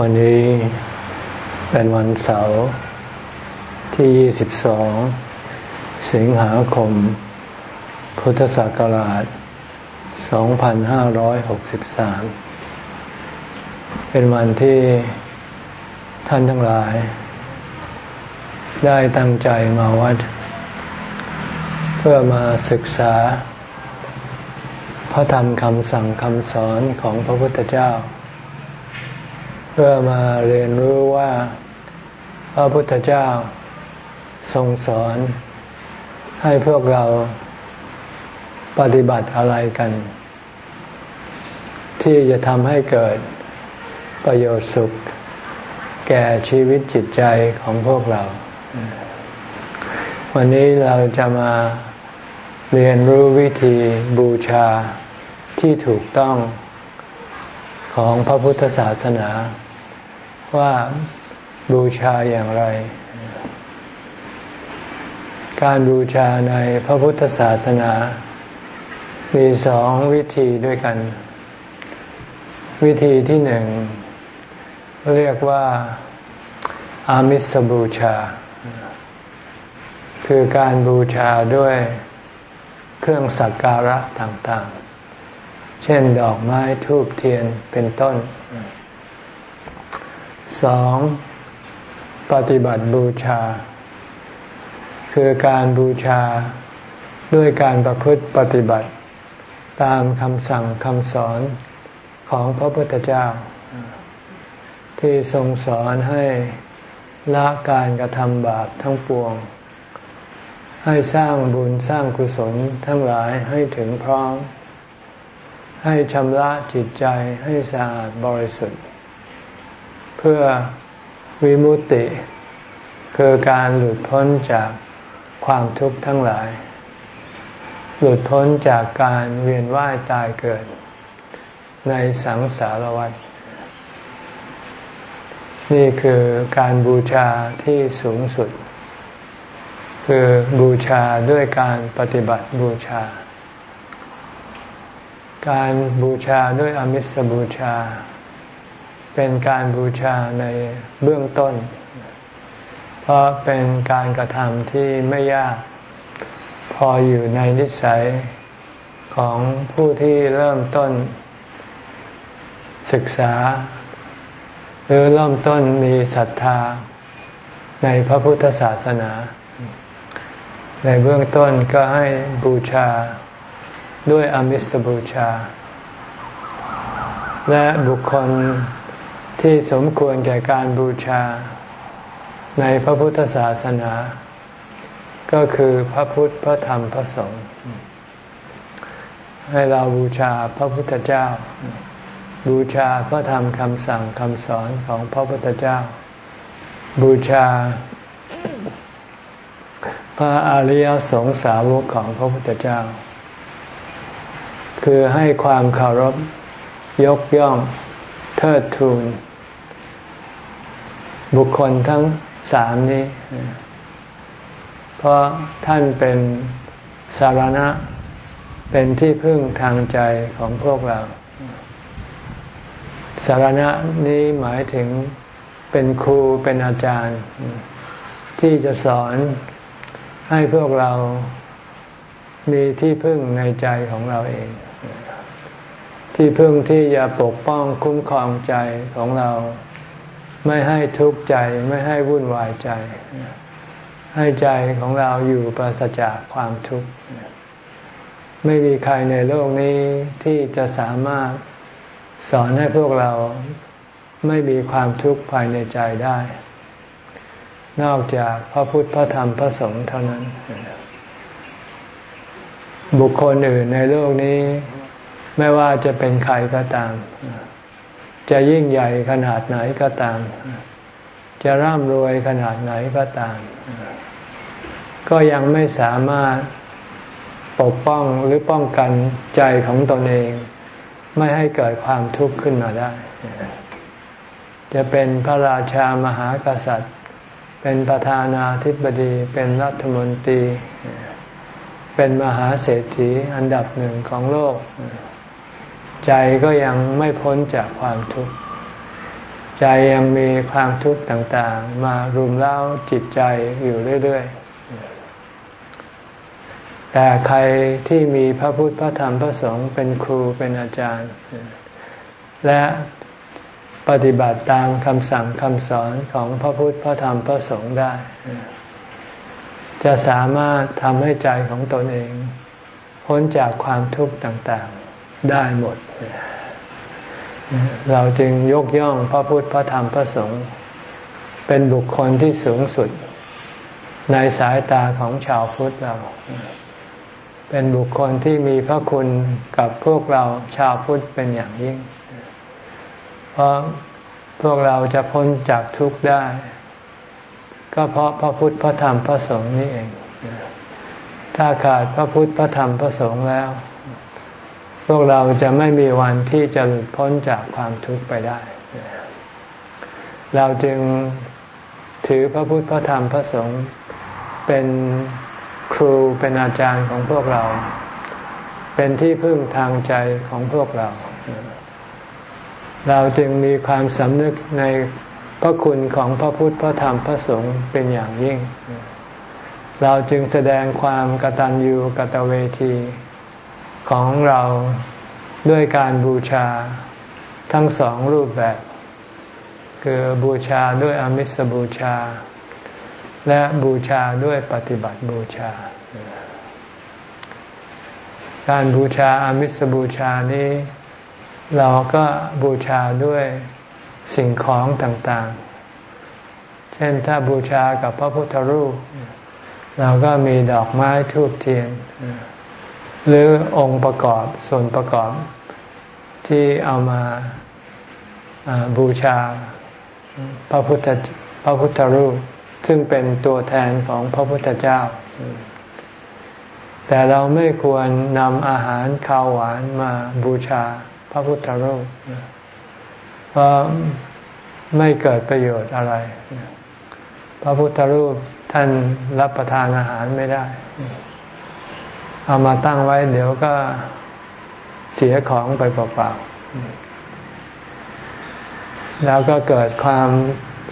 วันนี้เป็นวันเสาร์ที่ 22 สิงหาคม พุทธศักราช 2563 เป็นวันที่ท่านทั้งหลาย ได้ตั้งใจมาวัด เพื่อมาศึกษา พระธรรมคำสั่งคำสอนของพระพุทธเจ้า เพื่อมาเรียนรู้ว่าพระพุทธเจ้าทรงสอนให้พวกเราปฏิบัติอะไรกัน ที่จะทำให้เกิดประโยชน์สุข แก่ชีวิตจิตใจของพวกเรา วันนี้เราจะมาเรียนรู้วิธีบูชาที่ถูกต้องของพระพุทธศาสนา ว่าบูชาอย่างไร การบูชาในพระพุทธศาสนา มีสองวิธีด้วยกัน วิธีที่หนึ่ง เรียกว่า อามิสบูชา คือการบูชาด้วยเครื่องสักการะต่างๆ เช่นดอกไม้ทูบเทียนเป็นต้น สองปฏิบัติบูชา คือการบูชาด้วยการประพฤติปฏิบัติ ตามคำสั่งคำสอนของพระพุทธเจ้า ที่ทรงสอนให้ละการกระทำบาปทั้งปวง ให้สร้างบุญสร้างกุศลทั้งหลายให้ถึงพร้อม ให้ชำระจิตใจให้สะอาดบริสุทธิ์ พื่อวิมุตติ คือการหลุดพ้นจากความทุกข์ทั้งหลาย หลุดพ้นจากการเวียนว่ายตายเกิด ในสังสารวัฏนี่คือการบูชาที่สูงสุด คือบูชาด้วยการปฏิบัติบูชา การบูชาด้วยอมิสบูชา เป็นการบูชาในเบื้องต้น เพราะเป็นการกระทำที่ไม่ยาก พออยู่ในนิสัยของผู้ที่เริ่มต้น ศึกษา หรือเริ่มต้นมีศรัทธา ในพระพุทธศาสนา ในเบื้องต้นก็ให้บูชาด้วยอมิสบูชา และบุคคล ที่สมควรแก่การบูชา ในพระพุทธศาสนา ก็คือพระพุทธพระธรรมพระสงฆ์ให้เราบูชาพระพุทธเจ้า บูชาพระธรรมคำสั่งคำสอนของพระพุทธเจ้า บูชา พระอริยสงสาวกของพระพุทธเจ้า คือให้ความเคารพยกย่อง เทิดทูน บุคคลทั้งสามนี้ เพราะท่านเป็นสารณะ เป็นที่พึ่งทางใจของพวกเรา สารณะนี้หมายถึงเป็นครูเป็นอาจารย์ ที่จะสอนให้พวกเรามีที่พึ่งในใจของเราเอง ที่พึ่งที่จะปกป้องคุ้มครองใจของเรา ไม่ให้ทุกข์ใจไม่ให้วุ่นวายใจ ให้ใจของเราอยู่ปราศจากความทุกข์ไม่มีใครในโลกนี้ที่จะสามารถสอนให้พวกเราไม่มีความทุกข์ภายในใจได้ นอกจากพระพุทธพระธรรมพระสงฆ์เท่านั้น บุคคลอื่นในโลกนี้ ไม่ว่าจะเป็นใครก็ตาม จะยิ่งใหญ่ขนาดไหนก็ตาม จะร่ำรวยขนาดไหนก็ตาม ก็ยังไม่สามารถปกป้องหรือป้องกันใจของตนเอง ไม่ให้เกิดความทุกข์ขึ้นมาได้ จะเป็นพระราชามหากษัตริย์ เป็นประธานาธิบดี เป็นรัฐมนตรี เป็นมหาเศรษฐีอันดับหนึ่งของโลก ใจก็ยังไม่พ้นจากความทุกข์ ใจยังมีความทุกข์ต่างๆ มารุมเร้าจิตใจอยู่เรื่อย ๆ แต่ใครที่มีพระพุทธพระธรรมพระสงฆ์เป็นครูเป็นอาจารย์ และปฏิบัติตามคำสั่งคำสอนของพระพุทธพระธรรมพระสงฆ์ได้ จะสามารถทำให้ใจของตนเอง พ้นจากความทุกข์ต่างๆ ได้หมด เราจึงยกย่องพระพุทธพระธรรมพระสงฆ์เป็นบุคคลที่สูงสุดในสายตาของชาวพุทธเรา เป็นบุคคลที่มีพระคุณกับพวกเราชาวพุทธเป็นอย่างยิ่ง เพราะพวกเราจะพ้นจากทุกข์ได้ ก็เพราะพระพุทธพระธรรมพระสงฆ์นี่เอง ถ้าขาดพระพุทธพระธรรมพระสงฆ์แล้ว พวกเราจะไม่มีวันที่จะหลุดพ้นจากความทุกข์ไปได้ เราจึงถือพระพุทธพระธรรมพระสงฆ์เป็นครูเป็นอาจารย์ของพวกเรา เป็นที่พึ่งทางใจของพวกเรา เราจึงมีความสำนึกในพระคุณของพระพุทธพระธรรมพระสงฆ์เป็นอย่างยิ่ง เราจึงแสดงความกตัญญูกตเวที ของเราด้วยการบูชาทั้งสองรูปแบบ คือบูชาด้วยอมิสบูชา และบูชาด้วยปฏิบัติบูชา การบูชาอามิสบูชานี้ เราก็บูชาด้วยสิ่งของต่างๆ เช่นถ้าบูชากับพระพุทธรูป เราก็มีดอกไม้ทูบเทียน หรือองค์ประกอบส่วนประกอบที่เอามาบูชาพระพุทธพระพุทธรูป ซึ่งเป็นตัวแทนของพระพุทธเจ้า แต่เราไม่ควรนำอาหารข้าวหวานมาบูชาพระพุทธรูปเพราะไม่เกิดประโยชน์อะไร พระพุทธรูปท่านรับประทานอาหารไม่ได้ เอามาตั้งไว้เดี๋ยวก็เสียของไปเปล่าๆ แล้วก็เกิดความ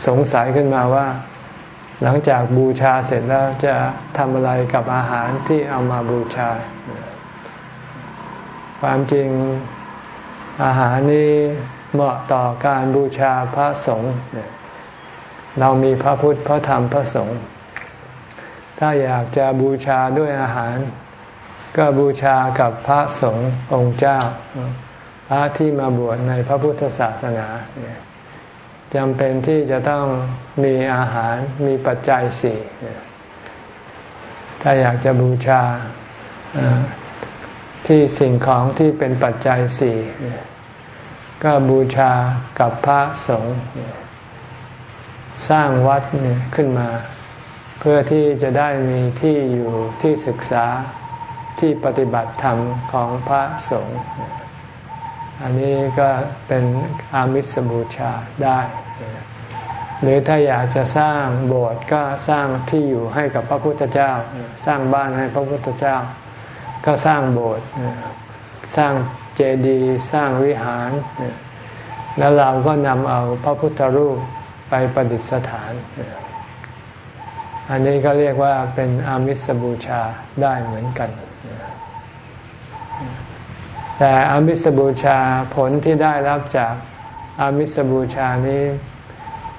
สงสัยขึ้นมาว่า หลังจากบูชาเสร็จแล้วจะทำอะไรกับอาหารที่เอามาบูชา ความจริงอาหารนี้เหมาะต่อการบูชาพระสงฆ์เรามีพระพุทธพระธรรมพระสงฆ์ถ้าอยากจะบูชาด้วยอาหาร ก็บูชากับพระสงฆ์องค์เจ้า พระที่มาบวชในพระพุทธศาสนาจำเป็นที่จะต้องมีอาหารมีปัจจัยสี่ถ้าอยากจะบูชาที่สิ่งของที่เป็นปัจจัยสี่ก็บูชากับพระสงฆ์สร้างวัดขึ้นมา เพื่อที่จะได้มีที่อยู่ที่ศึกษา ที่ปฏิบัติธรรมของพระสงฆ์อันนี้ก็เป็นอามิสบูชาได้ หรือถ้าอยากจะสร้างโบสถ์ก็สร้างที่อยู่ให้กับพระพุทธเจ้า สร้างบ้านให้พระพุทธเจ้า ก็สร้างโบสถ์สร้างเจดีย์สร้างวิหาร แล้วเราก็นำเอาพระพุทธรูปไปประดิษฐาน อันนี้ก็เรียกว่าเป็นอามิสบูชาได้เหมือนกัน แต่อามิสบูชาผลที่ได้รับจากอามิสบูชานี้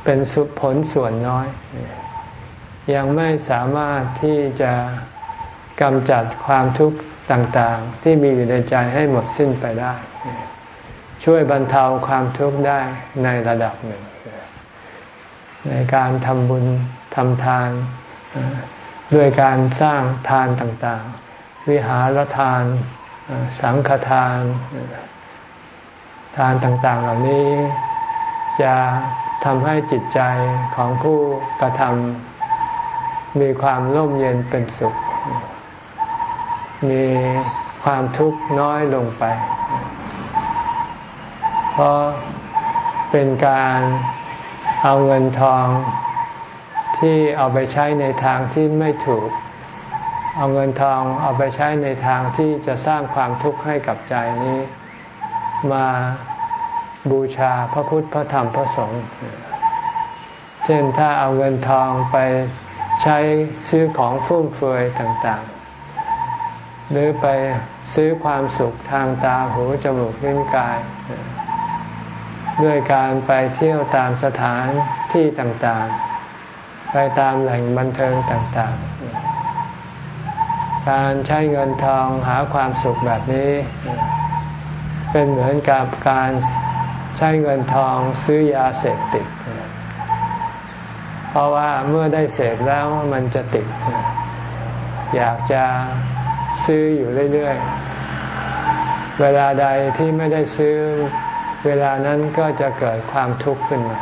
เป็นสุผลส่วนน้อย ยังไม่สามารถที่จะกำจัดความทุกข์ต่างๆ ที่มีอยู่ในใจให้หมดสิ้นไปได้ ช่วยบรรเทาความทุกข์ได้ในระดับหนึ่ง ในการทำบุญทำทาน ด้วยการสร้างทานต่างๆ วิหารทาน สังฆทาน ทานต่างๆ เหล่านี้จะทำให้จิตใจของผู้กระทำมีความร่มเย็นเป็นสุข มีความทุกข์น้อยลงไป เพราะเป็นการเอาเงินทองที่เอาไปใช้ในทางที่ไม่ถูก เอาเงินทองเอาไปใช้ในทางที่จะสร้างความทุกข์ให้กับใจนี้ มาบูชาพระพุทธพระธรรมพระสงฆ์เช่นถ้าเอาเงินทองไปใช้ซื้อของฟุ่มเฟือยต่างๆ หรือไปซื้อความสุขทางตาหูจมูกลิ้นกาย ด้วยการไปเที่ยวตามสถานที่ต่างๆ ไปตามแหล่งบันเทิงต่างๆ การใช้เงินทองหาความสุขแบบนี้ เป็นเหมือนกับการใช้เงินทองซื้อยาเสพติด เพราะว่าเมื่อได้เสพแล้วมันจะติด อยากจะซื้ออยู่เรื่อยๆ เวลาใดที่ไม่ได้ซื้อเวลานั้นก็จะเกิดความทุกข์ขึ้นมา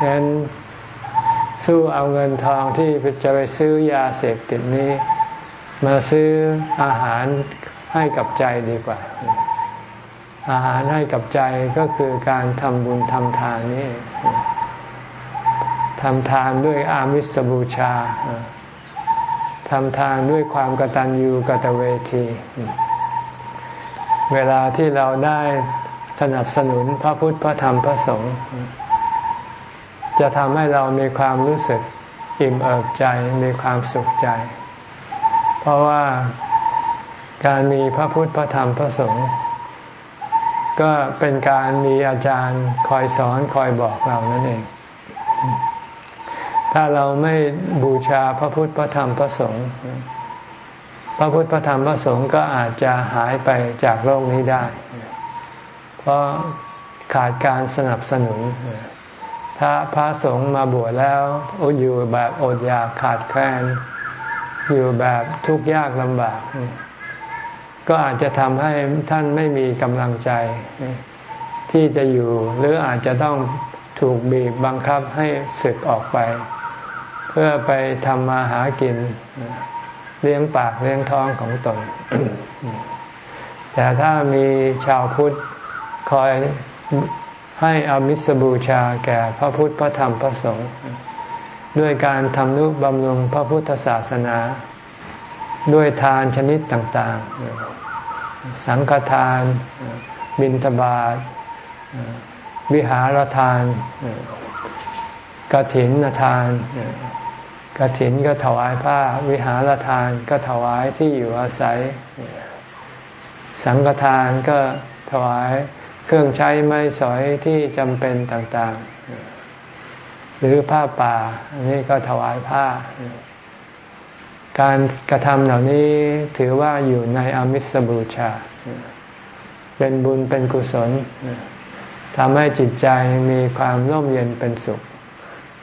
ดังนั้น สู้เอาเงินทองที่จะไปซื้อยาเสพติดนี้ มาซื้ออาหารให้กับใจดีกว่า อาหารให้กับใจก็คือการทำบุญทำทานนี่ทำทานด้วยอามิสบูชาทำทานด้วยความกตัญญูกตเวที เวลาที่เราได้สนับสนุนพระพุทธพระธรรมพระสงฆ์ จะทำให้เรามีความรู้สึกอิ่มเอิบใจมีความสุขใจ เพราะว่าการมีพระพุทธพระธรรมพระสงฆ์ก็เป็นการมีอาจารย์คอยสอนคอยบอกเรานั่นเอง ถ้าเราไม่บูชาพระพุทธพระธรรมพระสงฆ์พระพุทธพระธรรมพระสงฆ์ก็อาจจะหายไปจากโลกนี้ได้ เพราะขาดการสนับสนุน ถ้าพระสงฆ์มาบวชแล้วอยู่แบบอดอยากขาดแคลน อยู่แบบทุกข์ยากลำบาก ก็อาจจะทำให้ท่านไม่มีกำลังใจ ที่จะอยู่หรืออาจจะต้องถูกบีบบังคับให้ศึกออกไป เพื่อไปทำมาหากิน เลี้ยงปากเลี้ยงท้องของตน แต่ถ้ามีชาวพุทธคอย ให้อามิสบูชาแก่พระพุทธพระธรรมพระสงฆ์ด้วยการทำนุบำรุงพระพุทธศาสนา ด้วยทานชนิดต่างๆ สังฆทาน บิณฑบาตวิหารทานกระถินทานกระถินก็ถวายผ้า วิหารทานก็ถวายที่อยู่อาศัย สังฆทานก็ถวาย เครื่องใช้ไม้สอยที่จำเป็นต่างๆ หรือผ้าป่าอันนี้ก็ถวายผ้า การกระทำเหล่านี้ถือว่าอยู่ในอมิสบูชา เป็นบุญเป็นกุศลทำให้จิตใจมีความร่มเย็นเป็นสุข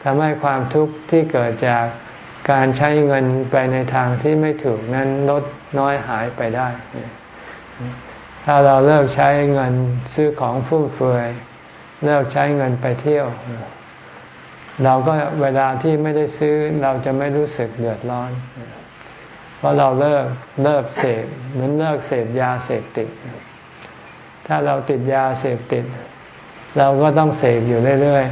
ทำให้ความทุกข์ที่เกิดจากการใช้เงินไปในทางที่ไม่ถูกนั้นลดน้อยหายไปได้ ถ้าเราเลิกใช้เงินซื้อของฟุ่มเฟือย เลิกใช้เงินไปเที่ยว เราก็เวลาที่ไม่ได้ซื้อเราจะไม่รู้สึกเดือดร้อน เพราะเราเลิกเลิกเสพเหมือนเลิกเสพยาเสพติด ถ้าเราติดยาเสพติด เราก็ต้องเสพอยู่เรื่อย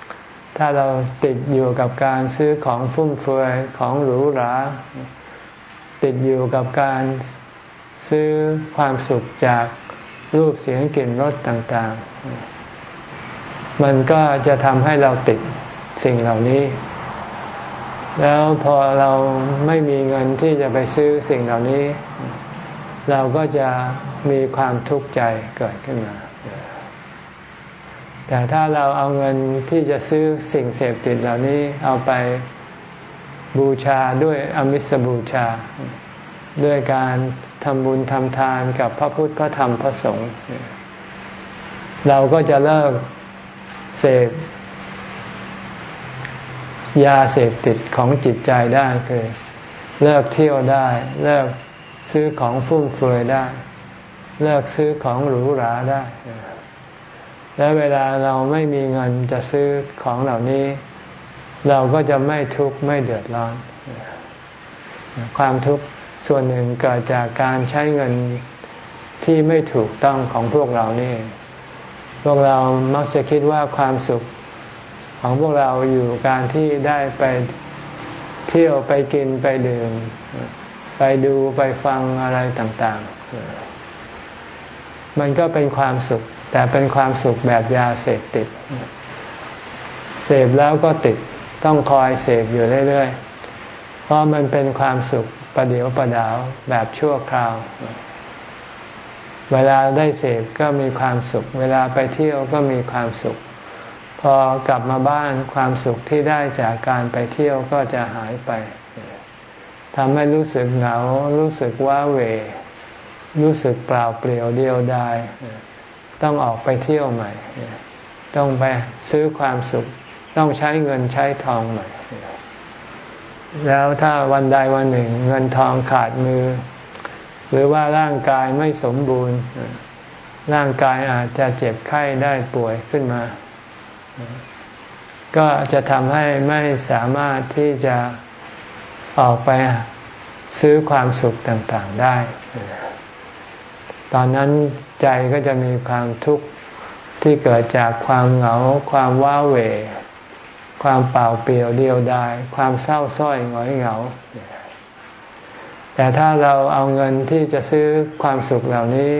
ๆ ถ้าเราติดอยู่กับการซื้อของฟุ่มเฟือยของหรูหรา ติดอยู่กับการ ซื้อความสุขจากรูปเสียงกลิ่นรสต่างๆ มันก็จะทำให้เราติดสิ่งเหล่านี้ แล้วพอเราไม่มีเงินที่จะไปซื้อสิ่งเหล่านี้ เราก็จะมีความทุกข์ใจเกิดขึ้นมา แต่ถ้าเราเอาเงินที่จะซื้อสิ่งเสพติดเหล่านี้เอาไปบูชาด้วยอมิสบูชา ด้วยการ ทำบุญทำทานกับพระพุทธพระธรรมพระสงฆ์เราก็จะเลิกเสพยาเสพติดของจิตใจได้คือ เลิกเที่ยวได้ เลิกซื้อของฟุ่มเฟือยได้ เลิกซื้อของหรูหราได้ และเวลาเราไม่มีเงินจะซื้อของเหล่านี้ เราก็จะไม่ทุกข์ไม่เดือดร้อน ความทุกข์ ส่วนหนึ่งเกิดจากการใช้เงินที่ไม่ถูกต้องของพวกเรานี่พวกเรามักจะคิดว่าความสุขของพวกเราอยู่การที่ได้ไปเที่ยวไปกินไปดื่ม ไปดูไปฟังอะไรต่าง ๆ มันก็เป็นความสุข แต่เป็นความสุขแบบยาเสพติด เสพแล้วก็ติดต้องคอยเสพอยู่เรื่อยๆ เพราะมันเป็นความสุข ประเดียวประดาวแบบชั่วคราว เวลาได้เสพก็มีความสุข เวลาไปเที่ยวก็มีความสุข พอกลับมาบ้านความสุขที่ได้จากการไปเที่ยวก็จะหายไปทำให้รู้สึกเหงา รู้สึกว้าเหวรู้สึกเปล่าเปลี่ยวเดียวดายต้องออกไปเที่ยวใหม่ ต้องไปซื้อความสุข ต้องใช้เงินใช้ทองใหม่ แล้วถ้าวันใดวันหนึ่ง เงินทองขาดมือ หรือว่าร่างกายไม่สมบูรณ์ ร่างกายอาจจะเจ็บไข้ได้ป่วยขึ้นมา ก็จะทำให้ไม่สามารถที่จะออกไปซื้อความสุขต่างๆได้ ตอนนั้นใจก็จะมีความทุกข์ที่เกิดจากความเหงา ความว้าเหว ความเปล่าเปลี่ยวเดียวดาย ความเศร้าส้อยหงอยเหงา แต่ถ้าเราเอาเงินที่จะซื้อความสุขเหล่านี้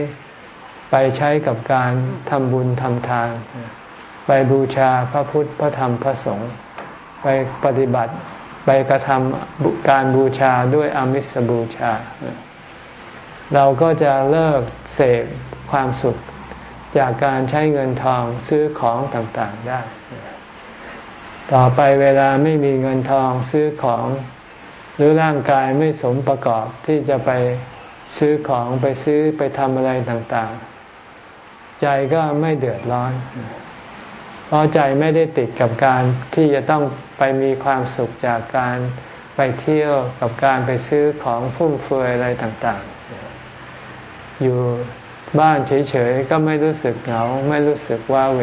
ไปใช้กับการทำบุญทำทาน ไปบูชาพระพุทธพระธรรมพระสงฆ์ไปปฏิบัติไปกระทำการบูชาด้วยอมิสบูชา เราก็จะเลิกเสพความสุขจากการใช้เงินทองซื้อของต่างๆได้ ต่อไปเวลาไม่มีเงินทองซื้อของ หรือร่างกายไม่สมประกอบที่จะไปซื้อของไปซื้อไปทำอะไรต่างๆ ใจก็ไม่เดือดร้อน เพราะใจไม่ได้ติดกับการที่จะต้องไปมีความสุขจากการไปเที่ยวกับการไปซื้อของฟุ่มเฟือยอะไรต่างๆ อยู่บ้านเฉยๆ ก็ไม่รู้สึกเหงา ไม่รู้สึกว่าเว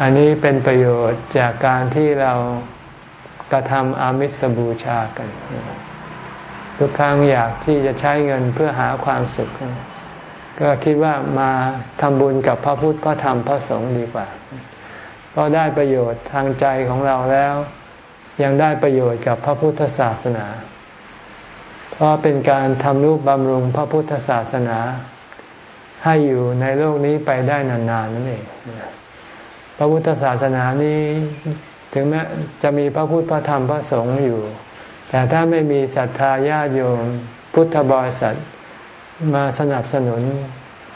อันนี้เป็นประโยชน์จากการที่เรากระทำอามิสบูชากัน ทุกครั้งอยากที่จะใช้เงินเพื่อหาความสุข ก็คิดว่ามาทำบุญกับพระพุทธพระธรรมพระสงฆ์ดีกว่าก็ได้ประโยชน์ทางใจของเราแล้ว ยังได้ประโยชน์กับพระพุทธศาสนา เพราะเป็นการทำรูปบำรุงพระพุทธศาสนา ให้อยู่ในโลกนี้ไปได้นานๆนั่นเอง ระพุทธศาสนานี้ ถึงแม้จะมีพระพุทธพระธรรมพระสงฆ์อยู่ แต่ถ้าไม่มีศรัทธาญาติโยมพุทธบริษัทมาสนับสนุน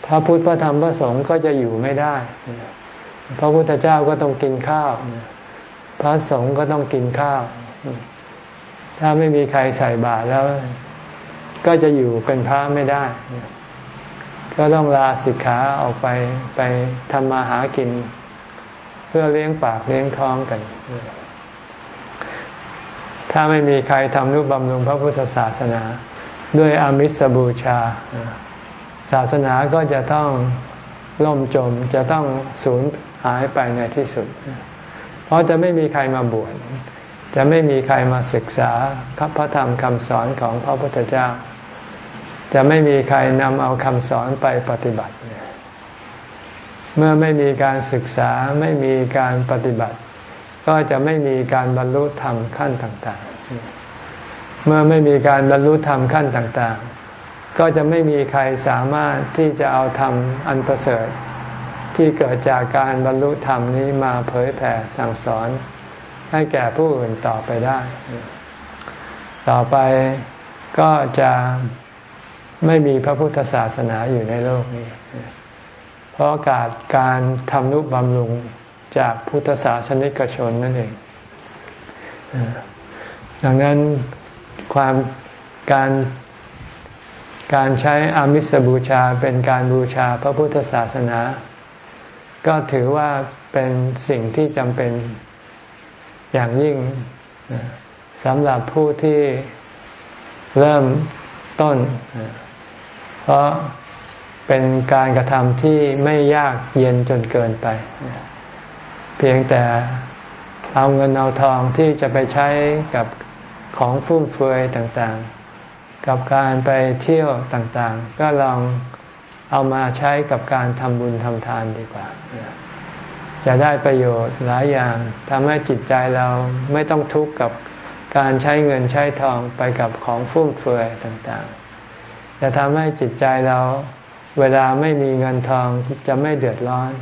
พระพุทธพระธรรมพระสงฆ์ก็จะอยู่ไม่ได้ พระพุทธเจ้าก็ต้องกินข้าว พระสงฆ์ก็ต้องกินข้าว ถ้าไม่มีใครใส่บาตรแล้ว ก็จะอยู่เป็นพระไม่ได้ ก็ต้องลาสิกขาออกไปไปทำมาหากิน พื่อเลี้ยงปากเลี้ยงท้องกัน ถ้าไม่มีใครทำนุบำรุงพระพุทธศาสนา ด้วยอามิสบูชา ศาสนาก็จะต้องล่มจมจะต้องสูญหายไปในที่สุด เพราะจะไม่มีใครมาบวชจะไม่มีใครมาศึกษาพระธรรมคำสอนของพระพุทธเจ้า จะไม่มีใครนำเอาคำสอนไปปฏิบัติ เมื่อไม่มีการศึกษาไม่มีการปฏิบัติ ก็จะไม่มีการบรรลุธรรมขั้นต่างๆ เมื่อไม่มีการบรรลุธรรมขั้นต่างๆ ก็จะไม่มีใครสามารถที่จะเอาธรรมอันประเสริฐ ที่เกิดจากการบรรลุธรรมนี้มาเผยแผ่สั่งสอน ให้แก่ผู้อื่นต่อไปได้ ต่อไปก็จะไม่มีพระพุทธศาสนาอยู่ในโลกนี้ เพราะการการทำนุบำรุงจากพุทธศาสนิกชนนั่นเอง ดังนั้นความการการใช้อามิสบูชาเป็นการบูชาพระพุทธศาสนา ก็ถือว่าเป็นสิ่งที่จำเป็นอย่างยิ่งสำหรับผู้ที่เริ่มต้น เพราะ เป็นการกระทำที่ไม่ยากเย็นจนเกินไป เพียงแต่เอาเงินเอาทองที่จะไปใช้กับของฟุ่มเฟือยต่างๆ กับการไปเที่ยวต่างๆ ก็ลองเอามาใช้กับการทำบุญทำทานดีกว่า จะได้ประโยชน์หลายอย่างทำให้จิตใจเราไม่ต้องทุกข์กับการใช้เงินใช้ทองไปกับของฟุ่มเฟือยต่างๆ จะทำให้จิตใจเรา เวลาไม่มีเงินทองจะไม่เดือดร้อน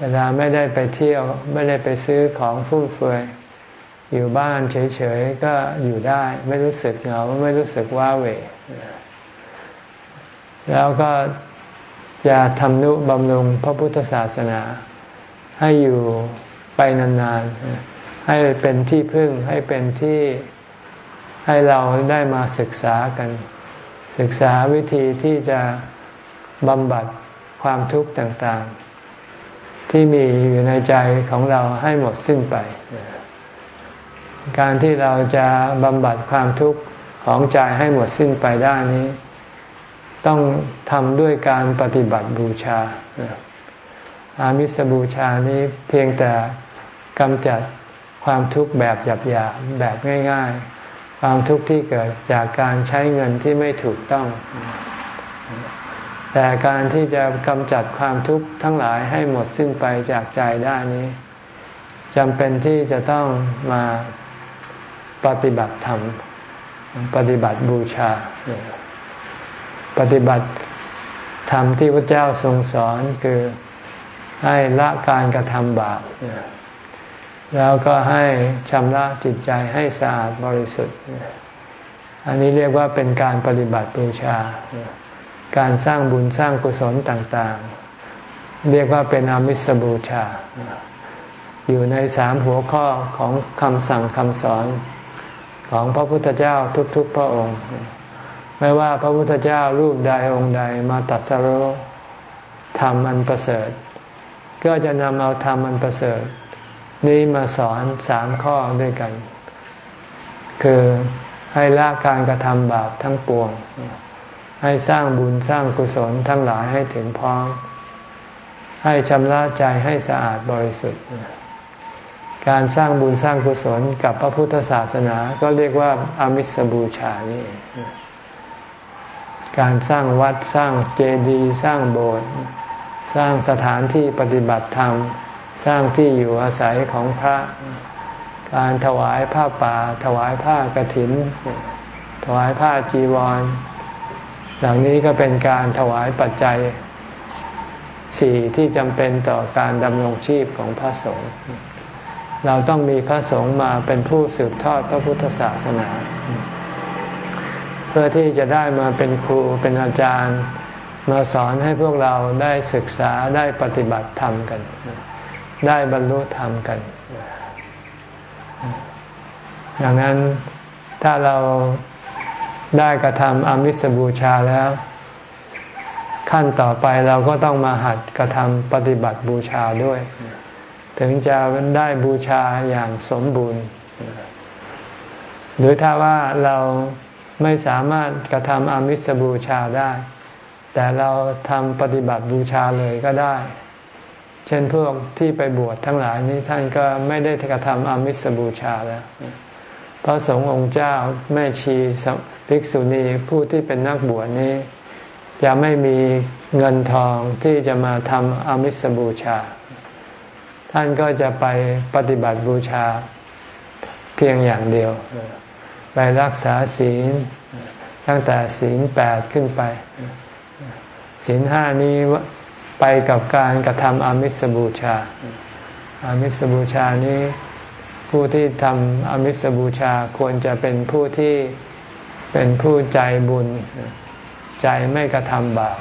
เวลาไม่ได้ไปเที่ยวไม่ได้ไปซื้อของฟุ่มเฟือยอยู่บ้านเฉยๆก็อยู่ได้ ไม่รู้สึกเหงาไม่รู้สึกว้าเหวแล้วก็จะทำนุบำรุงพระพุทธศาสนา ให้อยู่ไปนานๆ ให้เป็นที่พึ่งให้เป็นที่ให้เราได้มาศึกษากัน ศึกษาวิธีที่จะ บำบัดความทุกข์ต่างๆ ที่มีอยู่ในใจของเราให้หมดสิ้นไป การที่เราจะบำบัดความทุกข์ของใจให้หมดสิ้นไปได้นี้ ต้องทำด้วยการปฏิบัติบูชา อามิสบูชานี้เพียงแต่กำจัดความทุกข์แบบหยาบๆแบบง่ายๆ ความทุกข์ที่เกิดจากการใช้เงินที่ไม่ถูกต้อง แต่การที่จะกำจัดความทุกข์ทั้งหลายให้หมดสิ้นไปจากใจได้นี้จำเป็นที่จะต้องมาปฏิบัติธรรม ปฏิบัติบูชา ปฏิบัติธรรมที่พระเจ้าทรงสอนคือให้ละการกระทำบาปแล้วก็ให้ชำระจิตใจให้สะอาดบริสุทธิ์ อันนี้เรียกว่าเป็นการปฏิบัติบูชา การสร้างบุญสร้างกุศลต่างๆ เรียกว่าเป็นอามิสบูชา อยู่ในสามหัวข้อของคำสั่งคำสอนของพระพุทธเจ้าทุกๆพระองค์ ไม่ว่าพระพุทธเจ้ารูปใดองค์ใดมาตัดสรุธรรมอันประเสริฐ ก็จะนำเอาธรรมอันประเสริฐ นี้มาสอนสามข้อด้วยกัน คือให้ละการกระทำบาปทั้งปวง ให้สร้างบุญสร้างกุศลทั้งหลายให้ถึงพร้อม ให้ชำระใจให้สะอาดบริสุทธิ์ การสร้างบุญสร้างกุศลกับพระพุทธศาสนาก็เรียกว่าอามิสบูชานี่การสร้างวัดสร้างเจดีย์สร้างโบสถ์สร้างสถานที่ปฏิบัติธรรม สร้างที่อยู่อาศัยของพระ การถวายผ้าป่า ถวายผ้ากรถิน ถวายผ้าจีวร หล่านี้ก็เป็นการถวายปัจจัยสี่ที่จำเป็นต่อการดำรงชีพของพระสงฆ์เราต้องมีพระสงฆ์มาเป็นผู้สืบทอดพระพุทธศาสนา เพื่อที่จะได้มาเป็นครูเป็นอาจารย์ มาสอนให้พวกเราได้ศึกษาได้ปฏิบัติธรรมกัน ได้บรรลุธรรมกัน ดังนั้นถ้าเรา ได้กระทำอามิสบูชาแล้ว ขั้นต่อไปเราก็ต้องมาหัดกระทำปฏิบัติบูชาด้วย ถึงจะได้บูชาอย่างสมบูรณ์ หรือถ้าว่าเราไม่สามารถกระทำอามิสบูชาได้ แต่เราทำปฏิบัติบูชาเลยก็ได้ เช่นพวกที่ไปบวชทั้งหลายนี้ท่านก็ไม่ได้กระทำอามิสบูชาแล้ว พระสงฆ์องค์เจ้าแม่ชีภิกษุณีผู้ที่เป็นนักบวชนี้ จะไม่มีเงินทองที่จะมาทำอามิสบูชา ท่านก็จะไปปฏิบัติบูชาเพียงอย่างเดียว ไปรักษาศีลตั้งแต่ศีลแปดขึ้นไป ศีลห้านี้ไปกับการกระทำอามิสบูชา อามิสบูชานี้ ผู้ที่ทำอมิสบูชาควรจะเป็นผู้ที่เป็นผู้ใจบุญ ใจไม่กระทำบาป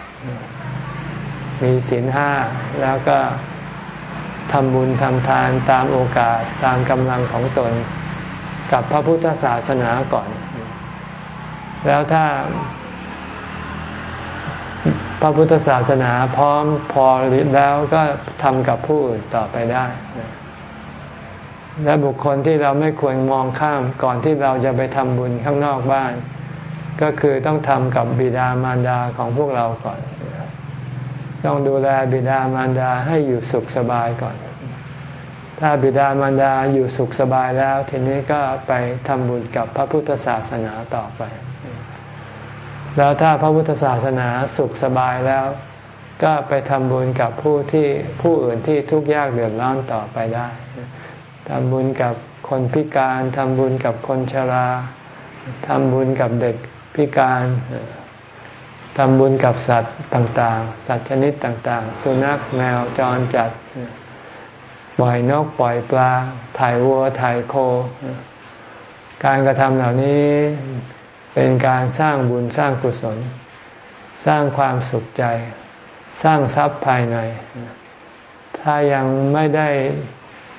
มีศีลห้าแล้วก็ทำบุญทำทานตามโอกาสตามกำลังของตน กับพระพุทธศาสนาก่อน แล้วถ้า พระพุทธศาสนาพร้อมพอแล้วก็ทำกับผู้อื่นต่อไปได้ และบุคคลที่เราไม่ควรมองข้ามก่อนที่เราจะไปทำบุญข้างนอกบ้าน ก็คือต้องทำกับบิดามารดาของพวกเราก่อน ต้องดูแลบิดามารดาให้อยู่สุขสบายก่อน ถ้าบิดามารดาอยู่สุขสบายแล้ว ทีนี้ก็ไปทำบุญกับพระพุทธศาสนาต่อไป แล้วถ้าพระพุทธศาสนาสุขสบายแล้ว ก็ไปทำบุญกับผู้ที่ผู้อื่นที่ทุกข์ยากเดือดร้อนต่อไปได้ ทำบุญกับคนพิการทำบุญกับคนชราทำบุญกับเด็กพิการทำบุญกับสัตว์ต่างๆ สัตว์ชนิดต่างๆ สุนัขแมวจรจัด ปล่อยนกปล่อยปลา ถ่ายวัวถ่ายโค การกระทำเหล่านี้เป็นการสร้างบุญสร้างกุศล สร้างความสุขใจ สร้างทรัพย์ภายใน ถ้ายังไม่ได้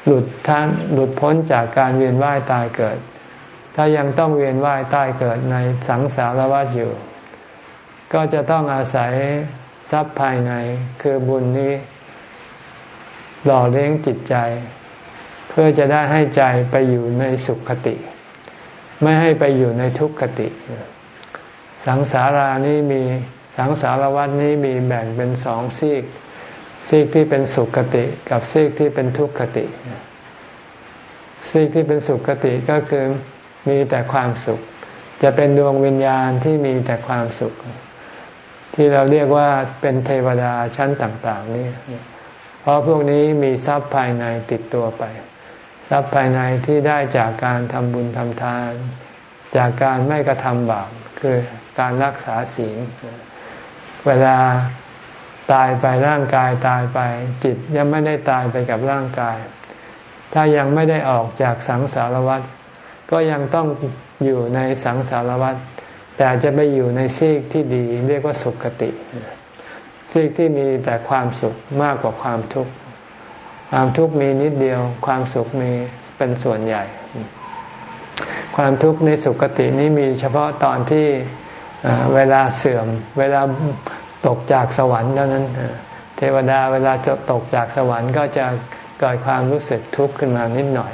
หลุดท่านหลุดพ้นจากการเวียนว่ายตายเกิด ถ้ายังต้องเวียนว่ายตายเกิดในสังสารวัฏอยู่ ก็จะต้องอาศัยทรัพย์ภายในคือบุญนี้ หล่อเลี้ยงจิตใจ เพื่อจะได้ให้ใจไปอยู่ในสุขคติ ไม่ให้ไปอยู่ในทุกขติ สังสารานี้มีสังสารวัฏนี้มีแบ่งเป็นสองซีก ซีกที่เป็นสุขคติกับซีกที่เป็นทุกขติ ซีกที่เป็นสุขคติก็คือมีแต่ความสุข จะเป็นดวงวิญญาณที่มีแต่ความสุข ที่เราเรียกว่าเป็นเทวดาชั้นต่าง ๆ นี่ เพราะพวกนี้มีทรัพย์ภายในติดตัวไป ทรัพย์ภายในที่ได้จากการทำบุญทำทาน จากการไม่กระทำบาปคือการรักษาศีล เวลา ตายไปร่างกายตายไป จิตยังไม่ได้ตายไปกับร่างกาย ถ้ายังไม่ได้ออกจากสังสารวัฏก็ยังต้องอยู่ในสังสารวัฏแต่จะไปอยู่ในซีกที่ดี เรียกว่าสุขติ ซีกที่มีแต่ความสุขมากกว่าความทุกข์ความทุกข์มีนิดเดียว ความสุขมีเป็นส่วนใหญ่ ความทุกข์ในสุขตินี้มีเฉพาะตอนที่เวลาเสื่อม เวลา ตกจากสวรรค์เท่านั้น เทวดาเวลาจะตกจากสวรรค์ก็จะเกิดความรู้สึกทุกข์ขึ้นมานิดหน่อย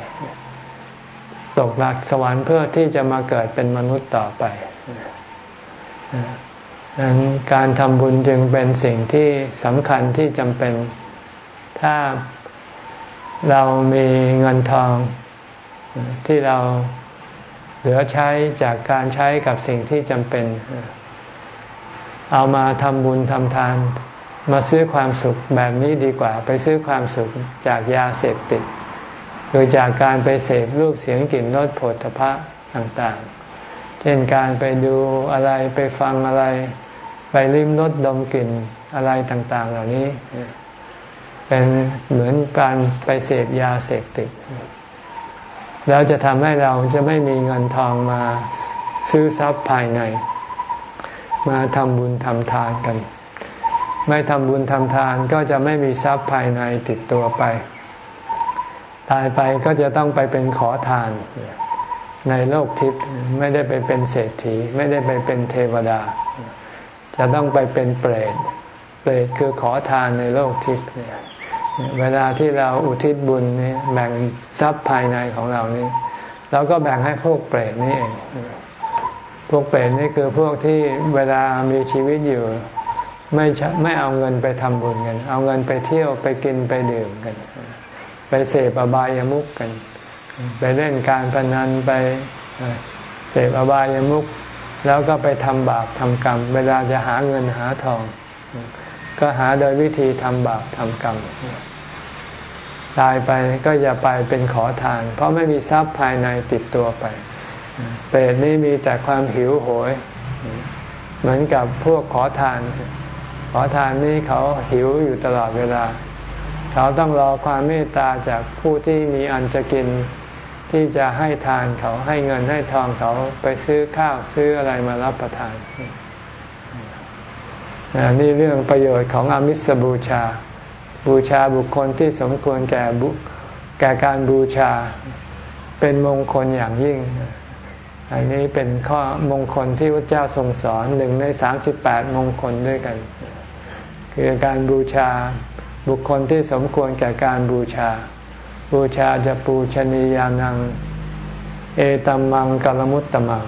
ตกจากสวรรค์เพื่อที่จะมาเกิดเป็นมนุษย์ต่อไปดังนั้นการทำบุญจึงเป็นสิ่งที่สำคัญที่จำเป็น ถ้าเรามีเงินทองที่เราเหลือใช้จากการใช้กับสิ่งที่จำเป็น เอามาทำบุญทำทาน มาซื้อความสุขแบบนี้ดีกว่า ไปซื้อความสุขจากยาเสพติดหรือจากการไปเสพรูปเสียงกลิ่นรสผลพระต่างๆ เช่นการไปดูอะไรไปฟังอะไร ไปลิ้มรสดมกลิ่นอะไรต่าง ๆ เหล่านี้ เป็นเหมือนการไปเสพยาเสพติด แล้วจะทำให้เราจะไม่มีเงินทองมาซื้อทรัพย์ภายใน มาทำบุญทำทานกัน ไม่ทำบุญทำทานก็จะไม่มีทรัพย์ภายในติดตัวไป ตายไปก็จะต้องไปเป็นขอทาน ในโลกทิพย์ไม่ได้ไปเป็นเศรษฐี ไม่ได้ไปเป็นเทวดา จะต้องไปเป็นเปรตเปรตคือขอทานในโลกทิพย์เวลาที่เราอุทิศบุญนี่แบ่งทรัพย์ภายในของเรานี่เราก็แบ่งให้พวกเปรตนี่เอง พวกเปรตนี่คือพวกที่เวลามีชีวิตอยู่ไม่ไม่เอาเงินไปทำบุญกัน เอาเงินไปเที่ยวไปกินไปดื่มกัน ไปเสพอบายามุกกัน ไปเล่นการพนันไปเสพอบายามุกแล้วก็ไปทำบาปทำกรรม เวลาจะหาเงินหาทอง ก็หาโดยวิธีทำบาปทำกรรม ตายไปก็อย่าไปเป็นขอทาน เพราะไม่มีทรัพย์ภายในติดตัวไป เปรตนี่มีแต่ความหิวโหย เหมือนกับพวกขอทาน ขอทานนี่เขาหิวอยู่ตลอดเวลา เขาต้องรอความเมตตาจากผู้ที่มีอันจะกินที่จะให้ทานเขาให้เงินให้ทองเขาไปซื้อข้าวซื้ออะไรมารับประทาน นี่เรื่องประโยชน์ของอมิสบูชา บูชาบุคคลที่สมควรแก่บุแก่การบูชาเป็นมงคลอย่างยิ่ง อันนี้เป็นข้อมงคลที่พระเจ้าทรงสอนหนึ่งในสามสิบแปดมงคลด้วยกัน คือการบูชาบุคคลที่สมควรแก่การบูชา บูชาจะปูชนียานัง เอตัมมังกลมุตตมัง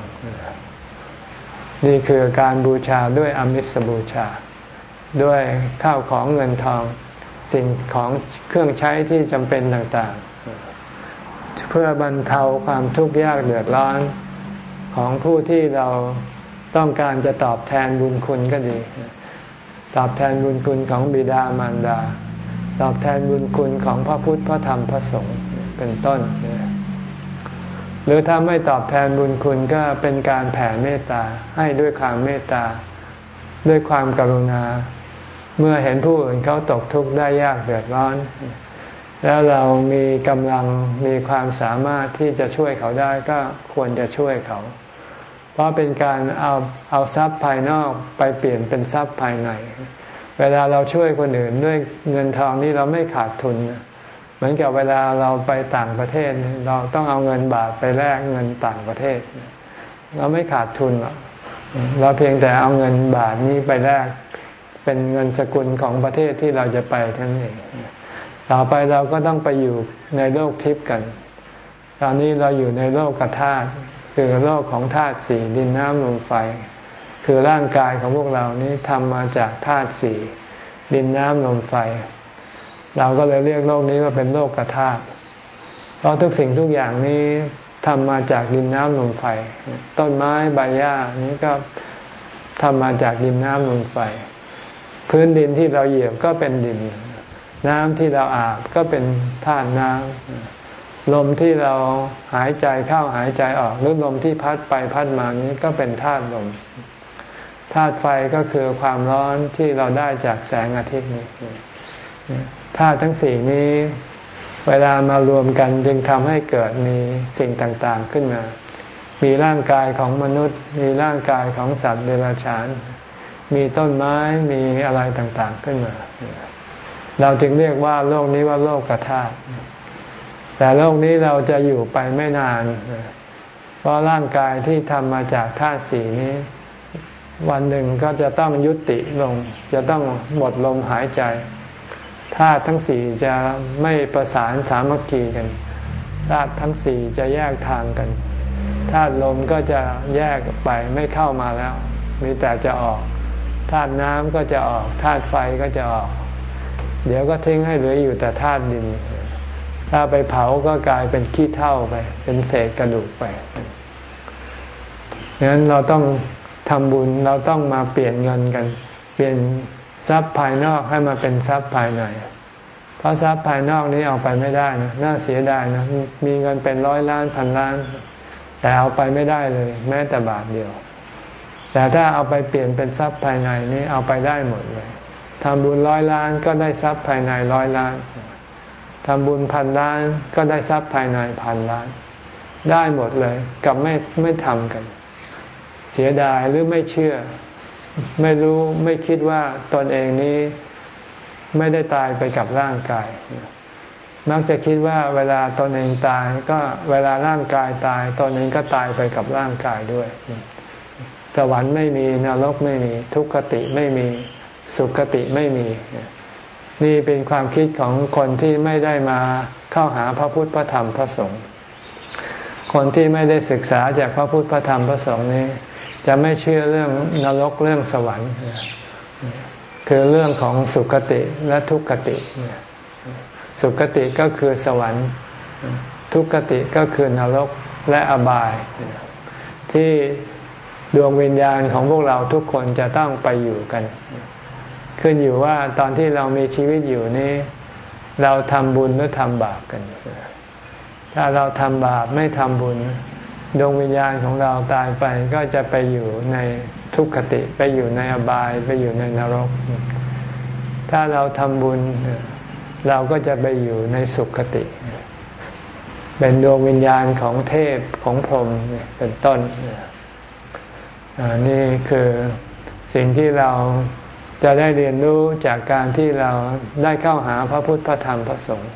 นี่คือการบูชาด้วยอมิสบูชา ด้วยข้าวของเงินทองสิ่งของเครื่องใช้ที่จำเป็นต่างๆ เพื่อบรรเทาความทุกข์ยากเดือดร้อน ของผู้ที่เราต้องการจะตอบแทนบุญคุณก็ดี ตอบแทนบุญคุณของบิดามารดา ตอบแทนบุญคุณของพระพุทธพระธรรมพระสงฆ์เป็นต้น หรือถ้าไม่ตอบแทนบุญคุณก็เป็นการแผ่เมตตาให้ด้วยความเมตตา ด้วยความกรุณา เมื่อเห็นผู้อื่นเขาตกทุกข์ได้ยากเดือดร้อน แล้วเรามีกำลังมีความสามารถที่จะช่วยเขาได้ก็ควรจะช่วยเขา เพราะเป็นการเอาเอาทรัพย์ภายนอกไปเปลี่ยนเป็นทรัพย์ภายใน เวลาเราช่วยคนอื่นด้วยเงินทองนี้เราไม่ขาดทุน เหมือนกับเวลาเราไปต่างประเทศ เราต้องเอาเงินบาทไปแลกเงินต่างประเทศ เราไม่ขาดทุนหรอกเราเพียงแต่เอาเงินบาทนี้ไปแลกเป็นเงินสกุลของประเทศที่เราจะไปทั้งเองต่อไปเราก็ต้องไปอยู่ในโลกทิพย์กัน ตอนนี้เราอยู่ในโลกกธาตุ คือโลกของธาตุสี่ดินน้ำลมไฟ คือร่างกายของพวกเรานี้ทำมาจากธาตุสี่ดินน้ำลมไฟ เราก็เลยเรียกโลกนี้ว่าเป็นโลกกธาตุเพราะทุกสิ่งทุกอย่างนี้ทำมาจากดินน้ำลมไฟ ต้นไม้ใบหญ้านี้ก็ทำมาจากดินน้ำลมไฟ พื้นดินที่เราเหยียบก็เป็นดิน น้ำที่เราอาบก็เป็นธาตุน้ำ ลมที่เราหายใจเข้าหายใจออกหรือลมที่พัดไปพัดมานี้ก็เป็นธาตุลมธาตุไฟก็คือความร้อนที่เราได้จากแสงอาทิตย์นี้ธาตุทั้งสี่นี้ เวลามารวมกันจึงทำให้เกิดมีสิ่งต่างๆขึ้นมา มีร่างกายของมนุษย์ มีร่างกายของสัตว์เดรัจฉาน มีต้นไม้มีอะไรต่างๆขึ้นมา เราจึงเรียกว่าโลกนี้ว่าโลกกระทา แต่โลกนี้เราจะอยู่ไปไม่นาน เพราะร่างกายที่ทำมาจากธาตุสีนี้ วันหนึ่งก็จะต้องยุติลง จะต้องหมดลมหายใจธาตุทั้งสี่จะไม่ประสานสามัคคีกันธาตุทั้งสี่จะแยกทางกันธาตุลมก็จะแยกไปไม่เข้ามาแล้ว มีแต่จะออกธาตุน้ำก็จะออกธาตุไฟก็จะออก เดี๋ยวก็ทิ้งให้เหลืออยู่แต่ธาตุดิน ถ้าไปเผาก็กลายเป็นขี้เท่าไป เป็นเศษกระดูกไปดังนั้นเราต้องทำบุญเราต้องมาเปลี่ยนเงินกัน เปลี่ยนทรัพย์ภายนอกให้มาเป็นทรัพย์ภายในเพราะทรัพย์ภายนอกนี้เอาไปไม่ได้นะน่าเสียดายนะมีเงินเป็นร้อยล้านพันล้าน แต่เอาไปไม่ได้เลย แม้แต่บาทเดียว แต่ถ้าเอาไปเปลี่ยนเป็นทรัพย์ภายในนี้เอาไปได้หมดเลยทำบุญร้อยล้านก็ได้ทรัพย์ภายในร้อยล้าน ทำบุญพันล้านก็ได้ทรัพย์ภายในพันล้าน ได้หมดเลยกับไม่ไม่ทำกัน เสียดายหรือไม่เชื่อ ไม่รู้ไม่คิดว่าตนเองนี้ไม่ได้ตายไปกับร่างกาย มักจะคิดว่าเวลาตนเองตายก็เวลาร่างกายตายตนเองก็ตายไปกับร่างกายด้วย สวรรค์ไม่มีนรกไม่มี ทุกขติไม่มี สุขติไม่มี นี่เป็นความคิดของคนที่ไม่ได้มาเข้าหาพระพุทธพระธรรมพระสงฆ์คนที่ไม่ได้ศึกษาจากพระพุทธพระธรรมพระสงฆ์นี้ จะไม่เชื่อเรื่องนรกเรื่องสวรรค์ คือเรื่องของสุคติและทุกขติ สุคติก็คือสวรรค์ ทุกขติก็คือนรกและอบาย ที่ดวงวิญญาณของพวกเราทุกคนจะต้องไปอยู่กัน ขึ้นอยู่ว่าตอนที่เรามีชีวิตอยู่นี้ เราทำบุญหรือทำบาปกัน ถ้าเราทำบาปไม่ทำบุญ ดวงวิญญาณของเราตายไปก็จะไปอยู่ในทุกขติไปอยู่ในอบายไปอยู่ในนรก ถ้าเราทำบุญ เราก็จะไปอยู่ในสุขติ เป็นดวงวิญญาณของเทพของพรหมเป็นต้นนี่คือสิ่งที่เรา จะได้เรียนรู้จากการที่เราได้เข้าหาพระพุทธพระธรรมพระสงฆ์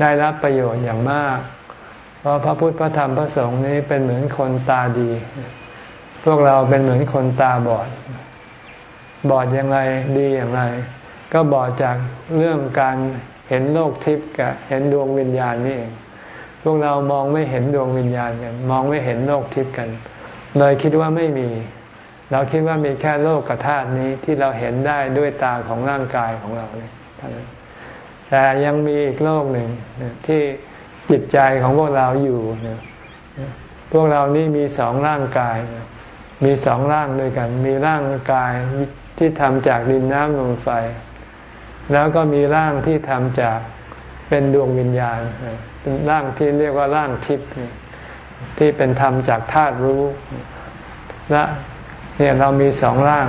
ได้รับประโยชน์อย่างมาก เพราะพระพุทธพระธรรมพระสงฆ์นี้เป็นเหมือนคนตาดี พวกเราเป็นเหมือนคนตาบอด บอดอย่างไรดีอย่างไร ก็บอดจากเรื่องการเห็นโลกทิพย์กับเห็นดวงวิญญาณนี่เองพวกเรามองไม่เห็นดวงวิญญาณกัน มองไม่เห็นโลกทิพย์กัน เลยคิดว่าไม่มี เราคิดว่ามีแค่โลกกระธาตุนี้ที่เราเห็นได้ด้วยตาของร่างกายของเราเนี่ยแต่ยังมีอีกโลกหนึ่งที่จิตใจของพวกเราอยู่พวกเรานี่มีสองร่างกาย มีสองร่างด้วยกัน มีร่างกายที่ทำจากดินน้ำลมไฟ แล้วก็มีร่างที่ทำจากเป็นดวงวิญญาณเป็นร่างที่เรียกว่าร่างทิพย์ที่เป็นธรรมจากธาตุรู้และ เนี่ยเรามีสองร่าง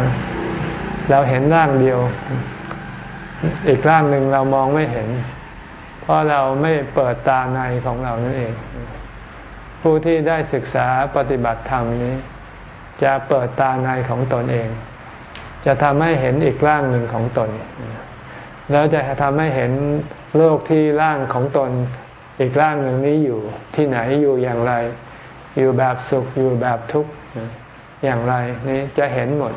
เราเห็นร่างเดียว อีกร่างหนึ่งเรามองไม่เห็น เพราะเราไม่เปิดตาในของเรานั่นเอง ผู้ที่ได้ศึกษาปฏิบัติธรรมนี้ จะเปิดตาในของตนเอง จะทำให้เห็นอีกร่างหนึ่งของตน แล้วจะทำให้เห็นโลกที่ร่างของตนอีกร่างหนึ่งนี้อยู่ที่ไหนอยู่อย่างไร อยู่แบบสุขอยู่แบบทุกข์ อย่างไรนี่จะเห็นหมด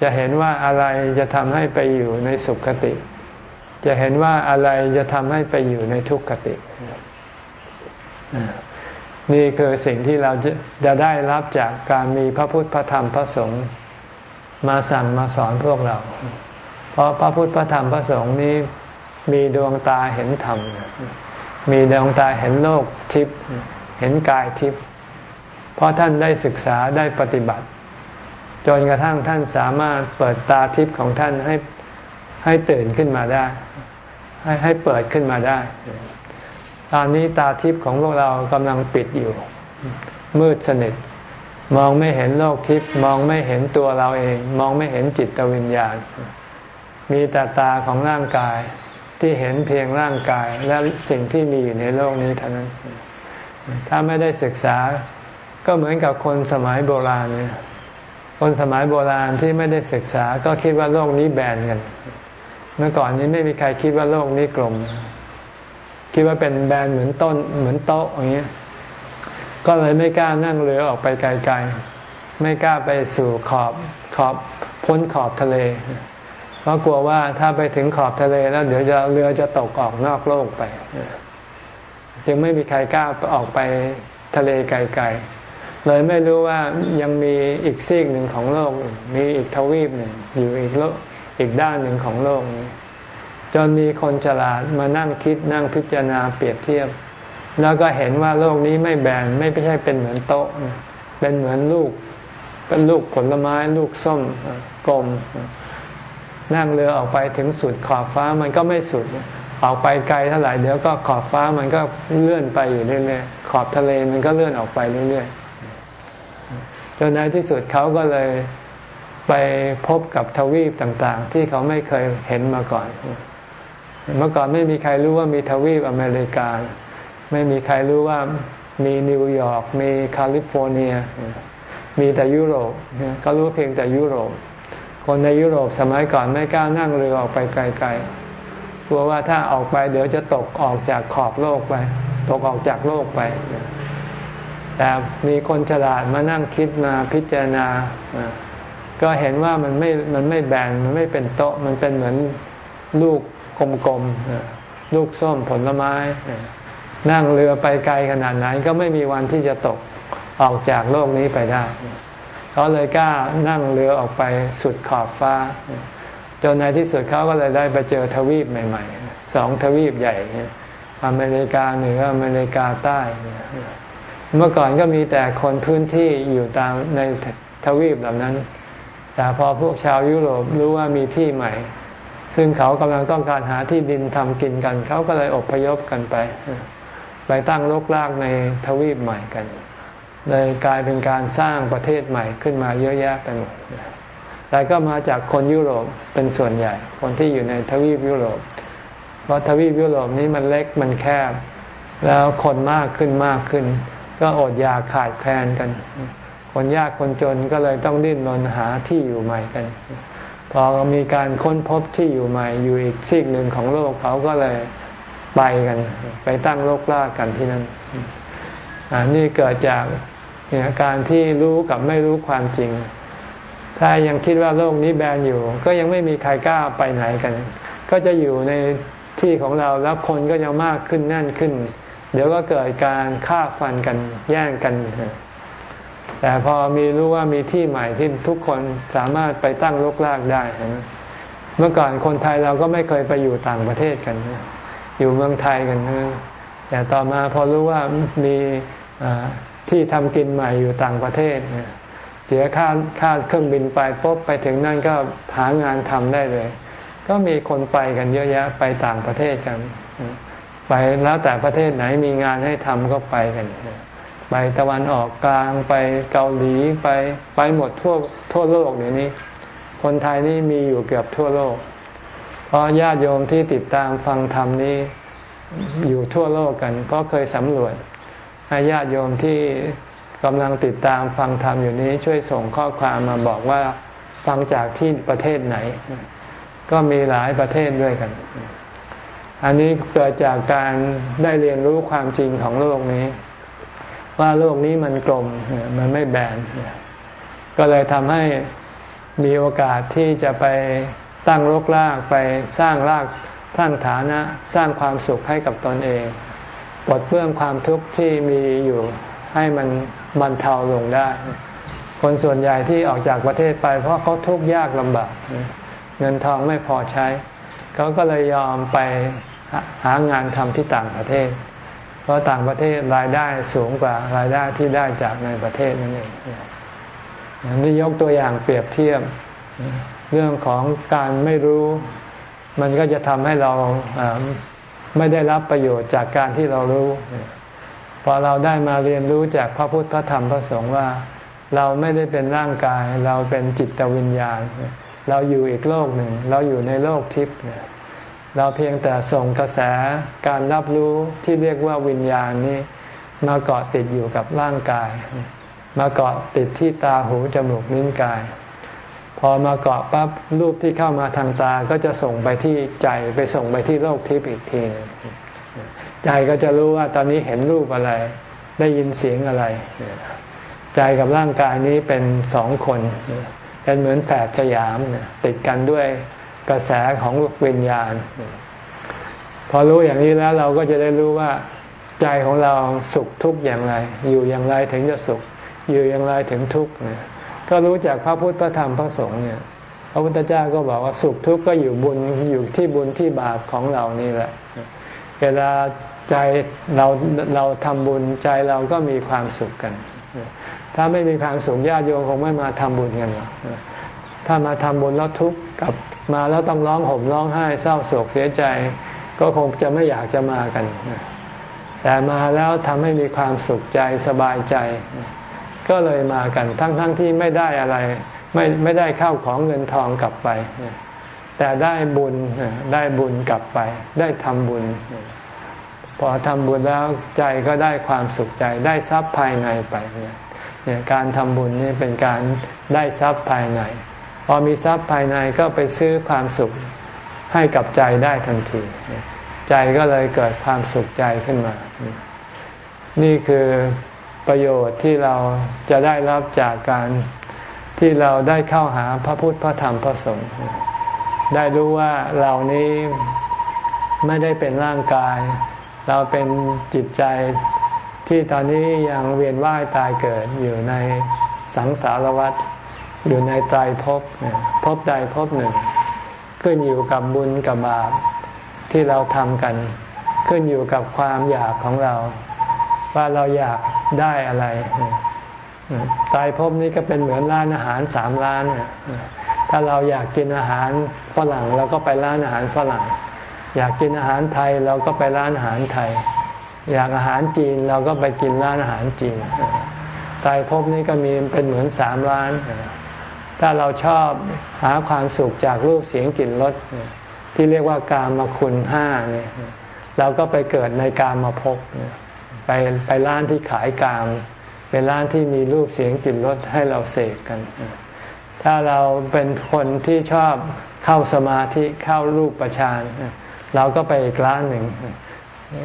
จะเห็นว่าอะไรจะทำให้ไปอยู่ในสุขคติ จะเห็นว่าอะไรจะทำให้ไปอยู่ในทุกขคตินี่คือสิ่งที่เราจะจะได้รับจากการมีพระพุทธพระธรรมพระสงฆ์มาสั่งมาสอนพวกเรา เพราะพระพุทธพระธรรมพระสงฆ์นี้มีดวงตาเห็นธรรม มีดวงตาเห็นโลกทิพย์ เห็นกายทิพย์ เพราะท่านได้ศึกษาได้ปฏิบัติ จนกระทั่งท่านสามารถเปิดตาทิพย์ของท่านให้ให้ตื่นขึ้นมาได้ ให้ให้เปิดขึ้นมาได้ ตอนนี้ตาทิพย์ของพวกเรากำลังปิดอยู่ มืดสนิท มองไม่เห็นโลกทิพย์มองไม่เห็นตัวเราเอง มองไม่เห็นจิตวิญญาณ มีแต่ตาของร่างกายที่เห็นเพียงร่างกายและสิ่งที่มีอยู่ในโลกนี้เท่านั้น ถ้าไม่ได้ศึกษา ก็เหมือนกับคนสมัยโบราณเนี่ยคนสมัยโบราณที่ไม่ได้ศึกษาก็คิดว่าโลกนี้แบนกัน เมื่อก่อนนี้ไม่มีใครคิดว่าโลกนี้กลม คิดว่าเป็นแบนเหมือนต้นเหมือนโต๊ะอย่างเงี้ย ก็เลยไม่กล้านั่งเรือออกไปไกลๆ ไม่กล้าไปสู่ขอบขอบพ้นขอบทะเล เพราะกลัวว่าถ้าไปถึงขอบทะเลแล้วเดี๋ยวจะเรือจะตกออกนอกโลกไปยังไม่มีใครกล้าออกไปทะเลไกลๆ เลยไม่รู้ว่ายังมีอีกซีกหนึ่งของโลก มีอีกทวีปหนึ่งอยู่อีกโลกอีกด้านหนึ่งของโลกนี้จนมีคนฉลาดมานั่งคิดนั่งพิจารณาเปรียบเทียบ แล้วก็เห็นว่าโลกนี้ไม่แบนไม่ใช่เป็นเหมือนโต๊ะ เป็นเหมือนลูก เป็นลูกผลไม้ลูกส้มกลม นั่งเรือออกไปถึงสุดขอบฟ้ามันก็ไม่สุด ออกไปไกลเท่าไหร่เดี๋ยวก็ขอบฟ้ามันก็เลื่อนไปอยู่เรื่อยๆขอบทะเลมันก็เลื่อนออกไปเรื่อยๆ จนในที่สุดเขาก็เลยไปพบกับทวีปต่างๆ ที่เขาไม่เคยเห็นมาก่อน เมื่อก่อนไม่มีใครรู้ว่ามีทวีปอเมริกา ไม่มีใครรู้ว่ามีนิวยอร์กมีแคลิฟอร์เนีย มีแต่ยุโรปก็รู้เพียงแต่ยุโรป คนในยุโรปสมัยก่อนไม่กล้านั่งเรือออกไปไกลๆกลัวว่าถ้าออกไปเดี๋ยวจะตกออกจากขอบโลกไป ตกออกจากโลกไป แต่มีคนฉลาดมานั่งคิดมาพิจารณา ก็เห็นว่ามันไม่มันไม่แบนมันไม่เป็นโต๊ะ มันเป็นเหมือนลูกกลมๆลูกส้มผลไม้ นั่งเรือไปไกลขนาดไหนก็ไม่มีวันที่จะตกออกจากโลกนี้ไปได้เขาเลยกล้านั่งเรือออกไปสุดขอบฟ้า จนในที่สุดเขาก็เลยได้ไปเจอทวีปใหม่ๆสองทวีปใหญ่อเมริกาเหนืออเมริกาใต้ เมื่อก่อนก็มีแต่คนพื้นที่อยู่ตามในทวีปเหล่านั้น แต่พอพวกชาวยุโรปรู้ว่ามีที่ใหม่ ซึ่งเขากำลังต้องการหาที่ดินทำกินกัน เขาก็เลยอพยพกันไป ไปตั้งรกรากในทวีปใหม่กัน เลยกลายเป็นการสร้างประเทศใหม่ขึ้นมาเยอะแยะไปหมดแต่ก็มาจากคนยุโรปเป็นส่วนใหญ่ คนที่อยู่ในทวีปยุโรป เพราะทวีปยุโรปนี้มันเล็กมันแคบ แล้วคนมากขึ้นมากขึ้น ก็อดอยากขาดแคลนกัน คนยากคนจนก็เลยต้องดิ้นรนหาที่อยู่ใหม่กัน พอมีการค้นพบที่อยู่ใหม่ อยู่อีกซีกหนึ่งของโลกเขาก็เลยไปกัน ไปตั้งโลกล่ากันที่นั่นอันนี้เกิดจากเนี่ยการที่รู้กับไม่รู้ความจริง ถ้ายังคิดว่าโลกนี้แบนอยู่ ก็ยังไม่มีใครกล้าไปไหนกัน ก็จะอยู่ในที่ของเราแล้วคนก็ยังมากขึ้นแน่นขึ้น เดี๋ยวก็เกิดการฆ่าฟันกันแย่งกัน แต่พอมีรู้ว่ามีที่ใหม่ที่ทุกคนสามารถไปตั้งลกลากได้ เมื่อก่อนคนไทยเราก็ไม่เคยไปอยู่ต่างประเทศกัน อยู่เมืองไทยกันแต่ต่อมาพอรู้ว่ามีที่ทำกินใหม่อยู่ต่างประเทศ เสียค่าค่าเครื่องบินไปปุ๊บไปถึงนั่นก็หางานทำได้เลย ก็มีคนไปกันเยอะแยะไปต่างประเทศกัน ไปแล้วแต่ประเทศไหนมีงานให้ทำก็ไปกัน ไปตะวันออกกลางไปเกาหลีไปไปหมดทั่วทั่วโลกเดี๋ยวนี้ คนไทยนี่มีอยู่เกือบทั่วโลก เพราะญาติโยมที่ติดตามฟังธรรมนี้อยู่ทั่วโลกกัน เพราะเคยสำรวจให้ญาติโยมที่กำลังติดตามฟังธรรมอยู่นี้ช่วยส่งข้อความมาบอกว่าฟังจากที่ประเทศไหน ก็มีหลายประเทศด้วยกัน อันนี้เกิดจากการได้เรียนรู้ความจริงของโลกนี้ ว่าโลกนี้มันกลมมันไม่แบน ก็เลยทำให้มีโอกาสที่จะไปตั้งรกรากไปสร้างรากทั้งฐานะสร้างความสุขให้กับตนเองปลดเปลื้องความทุกข์ที่มีอยู่ให้มันบรรเทาลงได้ คนส่วนใหญ่ที่ออกจากประเทศไป เพราะเขาทุกข์ยากลำบาก เงินทองไม่พอใช้ เขาก็เลยยอมไป หางานทำที่ต่างประเทศ เพราะต่างประเทศรายได้สูงกว่ารายได้ที่ได้จากในประเทศนั่นเองนี่ยกตัวอย่างเปรียบเทียบเรื่องของการไม่รู้ มันก็จะทำให้เราไม่ได้รับประโยชน์จากการที่เรารู้ พอเราได้มาเรียนรู้จากพระพุทธพระธรรมพระสงฆ์ว่า เราไม่ได้เป็นร่างกาย เราเป็นจิตวิญญาณ เราอยู่อีกโลกหนึ่ง เราอยู่ในโลกทิพย์ เราเพียงแต่ส่งกระแสการรับรู้ที่เรียกว่าวิญญาณนี้ มาเกาะติดอยู่กับร่างกาย มาเกาะติดที่ตาหูจมูกนิ้วกาย พอมาเกาะปั๊บรูปที่เข้ามาทางตาก็จะส่งไปที่ใจไปส่งไปที่โลกทิพย์อีกทีใจก็จะรู้ว่าตอนนี้เห็นรูปอะไร ได้ยินเสียงอะไร ใจกับร่างกายนี้เป็นสองคนเป็นเหมือนแฝดสยามติดกันด้วย กระแสของวิญญาณ พอรู้อย่างนี้แล้วเราก็จะได้รู้ว่าใจของเราสุขทุกข์อย่างไร อยู่อย่างไรถึงจะสุข อยู่อย่างไรถึงทุกข์ก็รู้จากพระพุทธพระธรรมพระสงฆ์เนี่ยพระพุทธเจ้าก็บอกว่าสุขทุกข์ก็อยู่บุญอยู่ที่บุญที่บาปของเรานี่แหละ เวลาใจเราเราทำบุญใจเราก็มีความสุขกัน ถ้าไม่มีความสุขญาติโยมคงไม่มาทำบุญกันหรอกถ้ามาทำบุญแล้วทุกข์ กับมาแล้วต้องร้องห่มร้องไห้เศร้าโศกเสียใจ ก็คงจะไม่อยากจะมากัน แต่มาแล้วทำให้มีความสุขใจสบายใจ ก็เลยมากันทั้งๆทที่ไม่ได้อะไร ไม่ไม่ได้เข้าของเงินทองกลับไป แต่ได้บุญได้บุญกลับไป ได้ทำบุญ พอทำบุญแล้วใจก็ได้ความสุขใจ ได้ทรัพย์ภายในไปเนี่ยการทำบุญนี่เป็นการได้ทรัพย์ภายใน อมีทรัพย์ภายในก็ไปซื้อความสุขให้กับใจได้ทันที ใจก็เลยเกิดความสุขใจขึ้นมา นี่คือประโยชน์ที่เราจะได้รับจากการที่เราได้เข้าหาพระพุทธพระธรรมพระสงฆ์ได้รู้ว่าเรานี้ไม่ได้เป็นร่างกาย เราเป็นจิตใจที่ตอนนี้ยังเวียนว่ายตายเกิดอยู่ในสังสารวัฏ อยู่ในไตรภพภพใดภพหนึ่ง ขึ้นอยู่กับบุญกับบาปที่เราทำกัน ขึ้นอยู่กับความอยากของเรา ว่าเราอยากได้อะไรตายภพนี้ก็เป็นเหมือนร้านอาหารสามร้าน ถ้าเราอยากกินอาหารฝรั่งเราก็ไปร้านอาหารฝรั่ง อยากกินอาหารไทยเราก็ไปร้านอาหารไทย อยากอาหารจีนเราก็ไปกินร้านอาหารจีนตายภพนี้ก็มีเป็นเหมือนสามร้าน ถ้าเราชอบหาความสุขจากรูปเสียงกลิ่นรสที่เรียกว่ากามคุณห้าเนี่ยเราก็ไปเกิดในกามมาพบไปไปร้านที่ขายกามเป็นร้านที่มีรูปเสียงกลิ่นรสให้เราเสกกัน ถ้าเราเป็นคนที่ชอบเข้าสมาธิเข้ารูปประชานเราก็ไปอีกร้านหนึ่ง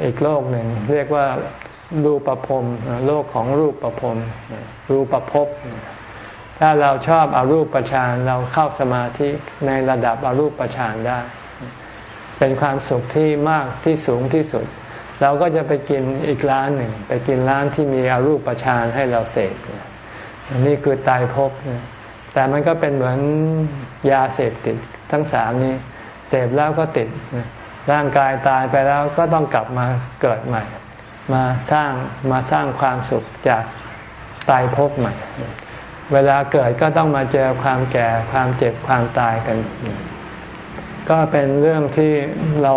อีกโลกหนึ่งเรียกว่ารูปประพรมโลกของรูปประพรมรูปประพบ ถ้าเราชอบอารูปประชานเราเข้าสมาธิในระดับอารูปประชานได้ เป็นความสุขที่มากที่สูงที่สุด เราก็จะไปกินอีกร้านหนึ่ง ไปกินร้านที่มีอารูปประชานให้เราเสพนี่คือตายภพแต่มันก็เป็นเหมือนยาเสพติดทั้งสามนี้ เสพแล้วก็ติด ร่างกายตายไปแล้วก็ต้องกลับมาเกิดใหม่ มาสร้างมาสร้างความสุขจากตายพบใหม่ เวลาเกิดก็ต้องมาเจอความแก่ความเจ็บความตายกัน ก็เป็นเรื่องที่เรา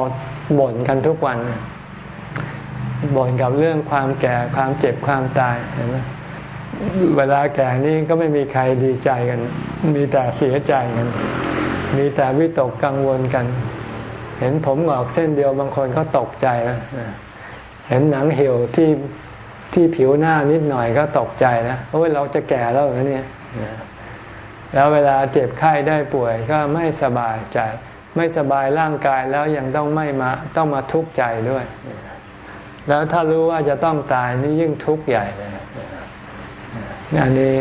บ่นกันทุกวันบ่นกับเรื่องความแก่ความเจ็บความตายเห็นไหมเวลาแก่นี่ก็ไม่มีใครดีใจกัน มีแต่เสียใจกัน มีแต่วิตกกังวลกัน เห็นผมหงอกเส้นเดียวบางคนก็ตกใจแล้วเห็นหนังเหี่ยวที่ ที่ผิวหน้านิดหน่อยก็ตกใจนะโอ้ยเราจะแก่แล้วนะเนี่ยแล้วเวลาเจ็บไข้ได้ป่วยก็ไม่สบายใจ ไม่สบายร่างกายแล้วยังต้องไม่มาต้องมาทุกข์ใจด้วย แล้วถ้ารู้ว่าจะต้องตายนี่ยิ่งทุกข์ใหญ่เลยอันนี้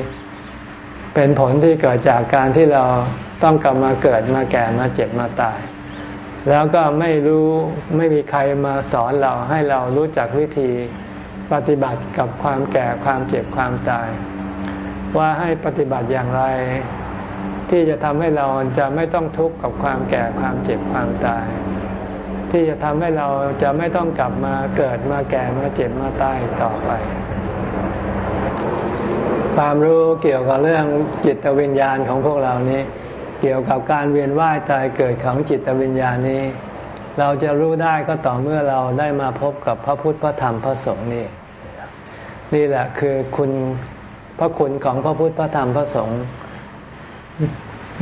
เป็นผลที่เกิดจากการที่เราต้องกลับมาเกิดมาแก่มาเจ็บมาตาย แล้วก็ไม่รู้ไม่มีใครมาสอนเราให้เรารู้จักวิธี ปฏิบัติกับความแก่ความเจ็บความตาย ว่าให้ปฏิบัติอย่างไร ที่จะทำให้เราจะไม่ต้องทุกข์กับความแก่ความเจ็บความตาย ที่จะทำให้เราจะไม่ต้องกลับมาเกิดมาแก่มาเจ็บมาตายต่อไป ความรู้เกี่ยวกับเรื่องจิตวิญญาณของพวกเรานี้ เกี่ยวกับการเวียนว่ายตายเกิดของจิตวิญญาณนี้ เราจะรู้ได้ก็ต่อเมื่อเราได้มาพบกับพระพุทธพระธรรมพระสงฆ์นี่นี่แหละคือคุณพระคุณของพระพุทธพระธรรมพระสงฆ์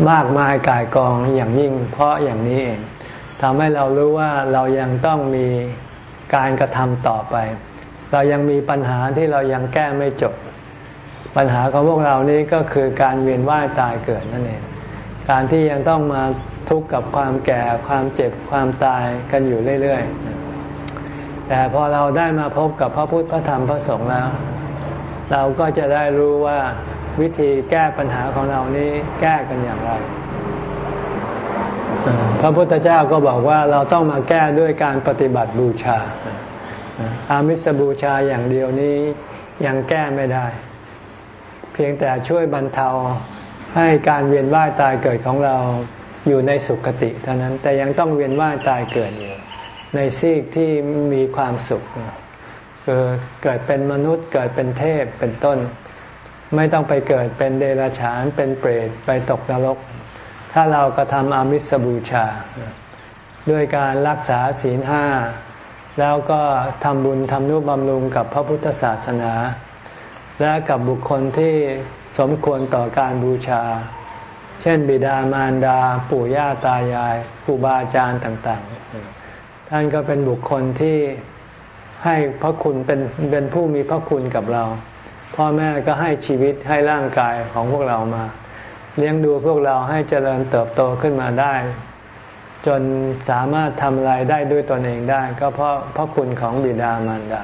มากมายกายกองอย่างยิ่ง เพราะอย่างนี้เองทำให้เรารู้ว่าเรายังต้องมีการกระทำต่อไป เรายังมีปัญหาที่เรายังแก้ไม่จบ ปัญหาของพวกเรานี้ก็คือการเวียนว่ายตายเกิดนั่นเองการที่ยังต้องมา ทุกข์กับความแก่ความเจ็บความตายกันอยู่เรื่อยๆ แต่พอเราได้มาพบกับพระพุทธพระธรรมพระสงฆ์แล้ว เราก็จะได้รู้ว่าวิธีแก้ปัญหาของเรานี้แก้กันอย่างไร พระพุทธเจ้าก็บอกว่าเราต้องมาแก้ด้วยการปฏิบัติบูชา อามิสบูชาอย่างเดียวนี้ยังแก้ไม่ได้ เพียงแต่ช่วยบรรเทาให้การเวียนว่ายตายเกิดของเรา อยู่ในสุคติเท่านั้นแต่ยังต้องเวียนว่ายตายเกิดอยู่ ในซีกที่มีความสุขคือเกิดเป็นมนุษย์เกิดเป็นเทพเป็นต้น ไม่ต้องไปเกิดเป็นเดรัจฉานเป็นเปรตไปตกนรก ถ้าเรากระทำอามิสบูชา ด้วยการรักษาศีลห้าแล้วก็ทำบุญทำนุบำรุงกับพระพุทธศาสนา และกับบุคคลที่สมควรต่อการบูชา ช่น บิดามารดา ปู่ย่าตายายครูบาอาจารย์ต่างๆ ท่านก็เป็นบุคคลที่ให้พระคุณเป็นเป็นผู้มีพระคุณกับเรา พ่อแม่ก็ให้ชีวิตให้ร่างกายของพวกเรามา เลี้ยงดูพวกเราให้เจริญเติบโตขึ้นมาได้ จนสามารถทำอะไรได้ด้วยตนเองได้ ก็เพราะพระคุณของบิดามารดา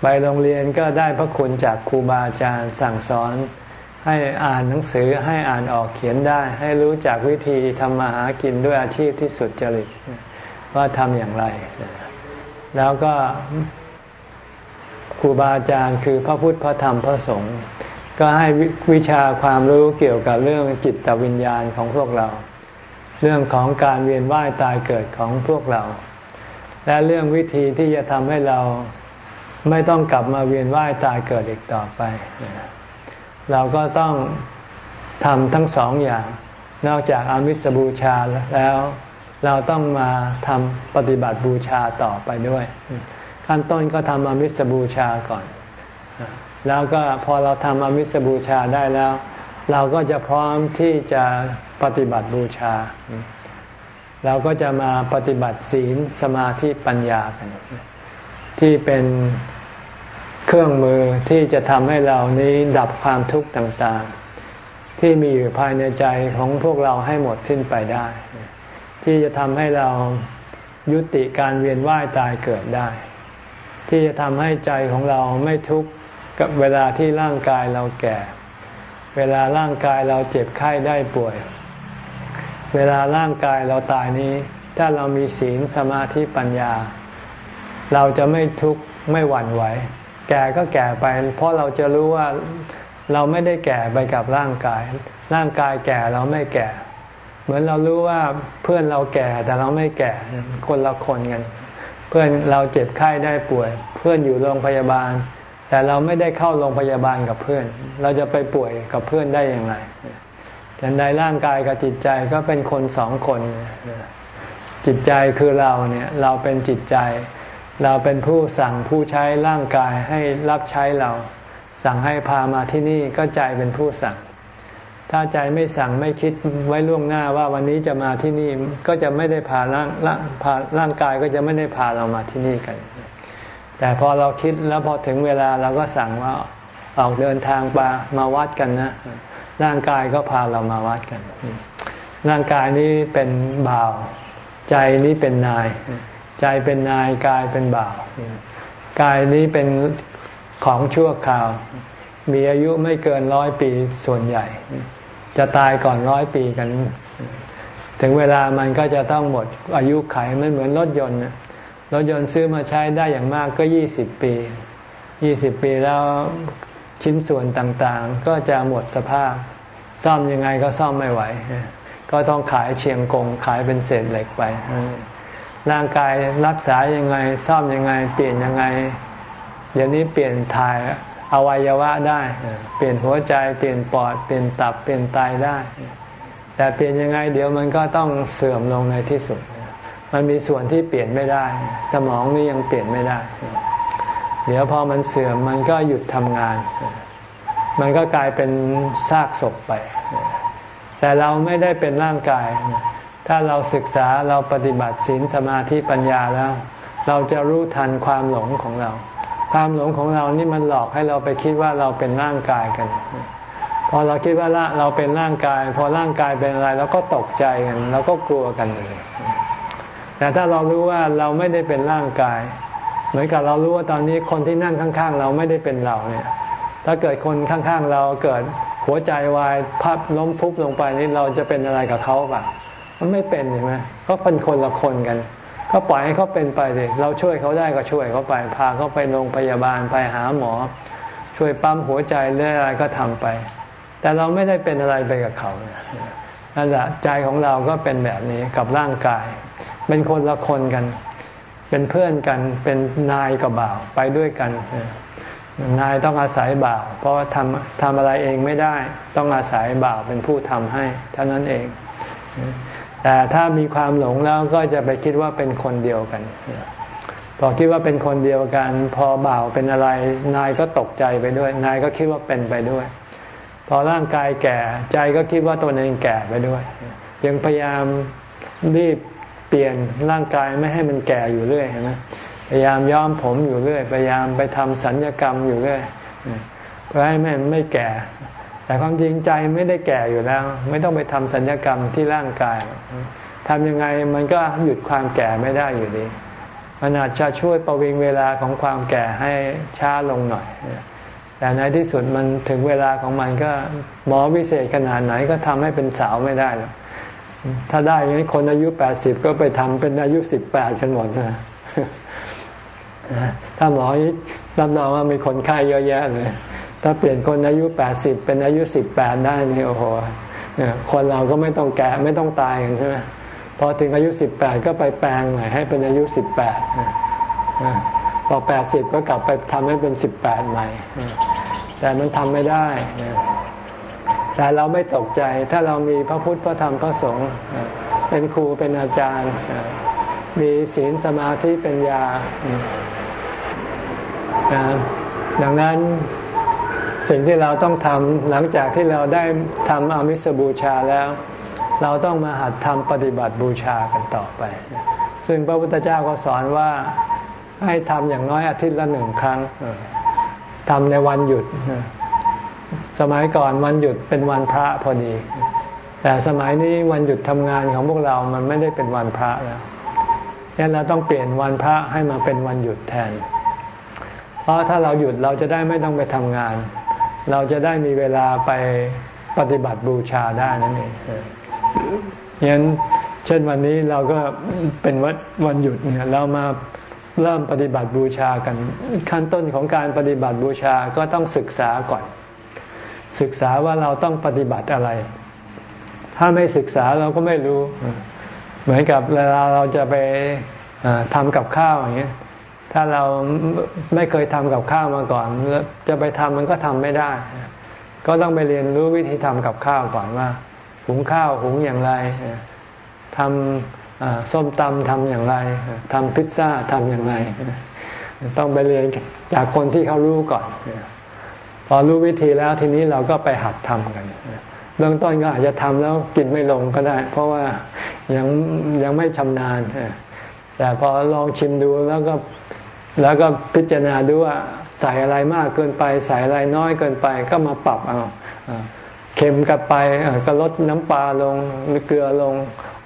ไปโรงเรียนก็ได้พระคุณจากครูบาอาจารย์สั่งสอน ให้อ่านหนังสือให้อ่านออกเขียนได้ ให้รู้จักวิธีทำมาหากินด้วยอาชีพที่สุดจริตว่าทำอย่างไร แล้วก็ครูบาอาจารย์คือพระพุทธพระธรรมพระสงฆ์ก็ให้วิชาความรู้เกี่ยวกับเรื่องจิตวิญญาณของพวกเรา เรื่องของการเวียนว่ายตายเกิดของพวกเรา และเรื่องวิธีที่จะทำให้เราไม่ต้องกลับมาเวียนว่ายตายเกิดอีกต่อไป เราก็ต้องทำทั้งสองอย่าง นอกจากอามิสบูชาแล้ว เราต้องมาทำปฏิบัติบูชาต่อไปด้วย ขั้นต้นก็ทำอามิสบูชาก่อน แล้วก็พอเราทำอามิสบูชาได้แล้ว เราก็จะพร้อมที่จะปฏิบัติบูชา เราก็จะมาปฏิบัติศีลสมาธิปัญญากัน ที่เป็น เครื่องมือที่จะทำให้เรานี้ดับความทุกข์ต่างๆ ที่มีอยู่ภายในใจของพวกเราให้หมดสิ้นไปได้ ที่จะทำให้เรายุติการเวียนว่ายตายเกิดได้ ที่จะทำให้ใจของเราไม่ทุกข์กับเวลาที่ร่างกายเราแก่ เวลาร่างกายเราเจ็บไข้ได้ป่วย เวลาร่างกายเราตายนี้ ถ้าเรามีศีลสมาธิปัญญา เราจะไม่ทุกข์ไม่หวั่นไหว ก่ก็แก่ไป เพราะเราจะรู้ว่าเราไม่ได้แก่ไปกับร่างกาย ร่างกายแก่เราไม่แก่ เหมือนเรารู้ว่าเพื่อนเราแก่แต่เราไม่แก่คนละคนกัน เพื่อนเราเจ็บไข้ได้ป่วย เพื่อนอยู่โรงพยาบาล แต่เราไม่ได้เข้าโรงพยาบาลกับเพื่อน เราจะไปป่วยกับเพื่อนได้อย่างไรฉันใดร่างกายกับจิตใจก็เป็นคนสองคน จิตใจคือเราเนี่ย เราเป็นจิตใจ เราเป็นผู้สั่งผู้ใช้ร่างกายให้รับใช้เรา สั่งให้พามาที่นี่ก็ใจเป็นผู้สั่ง ถ้าใจไม่สั่งไม่คิดไว้ล่วงหน้าว่าวันนี้จะมาที่นี่ก็จะไม่ได้พาร่างร่างพาร่างกายก็จะไม่ได้พาเรามาที่นี่กัน แต่พอเราคิดแล้วพอถึงเวลาเราก็สั่งว่าออกเดินทางมามาวัดกันนะ ร่างกายก็พาเรามาวัดกัน ร่างกายนี้เป็นบ่าว ใจนี้เป็นนาย ใจเป็นนายกายเป็นบ่าวกายนี้เป็นของชั่วคราว มีอายุไม่เกินร้อยปีส่วนใหญ่ จะตายก่อนร้อยปีกัน ถึงเวลามันก็จะต้องหมดอายุไขไม่เหมือนรถยนต์รถยนต์ซื้อมาใช้ได้อย่างมากก็ยี่สิบปียี่สิบปีแล้วชิ้นส่วนต่างๆ ก็จะหมดสภาพ ซ่อมยังไงก็ซ่อมไม่ไหว ก็ต้องขายเชียงกงขายเป็นเศษเหล็กไป ร่างกายรักษายังไงซ่อมยังไง เปลี่ยนยังไง เดี๋ยวนี้เปลี่ยนถ่ายอวัยวะได้ เปลี่ยนหัวใจเปลี่ยนปอดเปลี่ยนตับเปลี่ยนไตได้ แต่เปลี่ยนยังไง เดี๋ยวมันก็ต้องเสื่อมลงในที่สุด มันมีส่วนที่เปลี่ยนไม่ได้ สมองนี่ยังเปลี่ยนไม่ได้ เดี๋ยวพอมันเสื่อมมันก็หยุดทำงาน มันก็กลายเป็นซากศพไป แต่เราไม่ได้เป็นร่างกาย ถ้าเราศึกษาเราปฏิบัติศีลสมาธิปัญญาแล้ว เราจะรู้ทันความหลงของเรา ความหลงของเรานี่มันหลอกให้เราไปคิดว่าเราเป็นร่างกายกัน พอเราคิดว่าเราเป็นร่างกาย พอร่างกายเป็นอะไรเราก็ตกใจกันเราก็กลัวกันเลยแต่ถ้าเรารู้ว่าเราไม่ได้เป็นร่างกาย เหมือนกับเรารู้ว่าตอนนี้คนที่นั่งข้าง ๆ เราไม่ได้เป็นเราเนี่ย ถ้าเกิดคนข้างๆเราเกิดหัวใจวายพับล้มพุบลงไปนี่เราจะเป็นอะไรกับเขาป่ะ มันไม่เป็นใช่ไหมก็เป็นคนละคนกันก็ปล่อยให้เขาเป็นไปเลยเราช่วยเขาได้ก็ช่วยเขาไป พาเขาไปโรงพยาบาลไปหาหมอ ช่วยปั๊มหัวใจเรื่องอะไรก็ทำไป แต่เราไม่ได้เป็นอะไรไปกับเขานั่นแหละใจของเราก็เป็นแบบนี้กับร่างกาย เป็นคนละคนกัน เป็นเพื่อนกันเป็นนายกับบ่าวไปด้วยกัน นายต้องอาศัยบ่าว เพราะทำทำอะไรเองไม่ได้ ต้องอาศัยบ่าวเป็นผู้ทำให้เท่านั้นเอง แต่ถ้ามีความหลงแล้วก็จะไปคิดว่าเป็นคนเดียวกันพอคิดว่าเป็นคนเดียวกัน พอบ่าวเป็นอะไร นายก็ตกใจไปด้วย นายก็คิดว่าเป็นไปด้วย พอร่างกายแก่ใจก็คิดว่าตัวเองแก่ไปด้วยยังพยายามรีบเปลี่ยนร่างกายไม่ให้มันแก่อยู่เรื่อยเห็นไหมพยายามย้อมผมอยู่เรื่อย พยายามไปทำสัญญกรรมอยู่เรื่อยเพื่อให้มันไม่แก่ แต่ความจริงใจไม่ได้แก่อยู่แล้ว ไม่ต้องไปทำสัญญกรรมที่ร่างกายทำยังไงมันก็หยุดความแก่ไม่ได้อยู่ดีมันอาจจะช่วยประวิงเวลาของความแก่ให้ช้าลงหน่อย แต่ในที่สุดมันถึงเวลาของมันก็หมอวิเศษขนาดไหนก็ทำให้เป็นสาวไม่ได้หรอกถ้าได้งั้คนอายุแปดสิบก็ไปทำเป็นอายุสิบแปดกันหมดนะถ้าหมอรับรองว่ามีคนไข้เยอะแยะเลย ถ้าเปลี่ยนคนอายุแปดสิบเป็นอายุสิบแปดได้นี่โอ้โหคนเราก็ไม่ต้องแก่ไม่ต้องตายกันใช่ไหมพอถึงอายุสิบแปดก็ไปแปลงใหม่ให้เป็นอายุสิบแปดพอแปดสิบก็กลับไปทำให้เป็นสิบแปดใหม่ แต่มันทำไม่ได้ แต่เราไม่ตกใจ ถ้าเรามีพระพุทธพระธรรมพระสงฆ์เป็นครูเป็นอาจารย์ มีศีลสมาธิเป็นยาดังนั้น สิ่งที่เราต้องทำหลังจากที่เราได้ทำอามิสบูชาแล้ว เราต้องมาหัดทำปฏิบัติบูชากันต่อไป ซึ่งพระพุทธเจ้าก็สอนว่าให้ทำอย่างน้อยอาทิตย์ละหนึ่งครั้งทำในวันหยุด สมัยก่อนวันหยุดเป็นวันพระพอดี แต่สมัยนี้วันหยุดทำงานของพวกเรามันไม่ได้เป็นวันพระแล้วดังนั้นเราต้องเปลี่ยนวันพระให้มาเป็นวันหยุดแทน เพราะถ้าเราหยุดเราจะได้ไม่ต้องไปทำงาน เราจะได้มีเวลาไปปฏิบัติบูชาได้นั่นเองยันเช่นวันนี้เราก็เป็นวันวันหยุดเนี่ยเรามาเริ่มปฏิบัติบูชากัน ขั้นต้นของการปฏิบัติบูชาก็ต้องศึกษาก่อน ศึกษาว่าเราต้องปฏิบัติอะไร ถ้าไม่ศึกษาเราก็ไม่รู้ เหมือนกับเวลาเราจะไปทำกับข้าวอย่างเงี้ย ถ้าเราไม่เคยทำกับข้าวมาก่อน จะไปทำมันก็ทำไม่ได้ ก็ต้องไปเรียนรู้วิธีทำกับข้าวก่อนว่า หุงข้าวหุงอย่างไรทำส้มตำทำอย่างไรทำพิซซ่าทำอย่างไร ต้องไปเรียนจากคนที่เขารู้ก่อน พอรู้วิธีแล้วทีนี้เราก็ไปหัดทำกันเบื้องต้นก็อาจจะทำแล้วกินไม่ลงก็ได้ เพราะว่ายังยังไม่ชำนาญแต่พอลองชิมดูแล้วก็ แล้วก็พิจารณาดูว่าใส่อะไรมากเกินไป ใส่อะไรน้อยเกินไปก็มาปรับเอาเค็มกับไปก็ลดน้ำปลาลงเกลือลง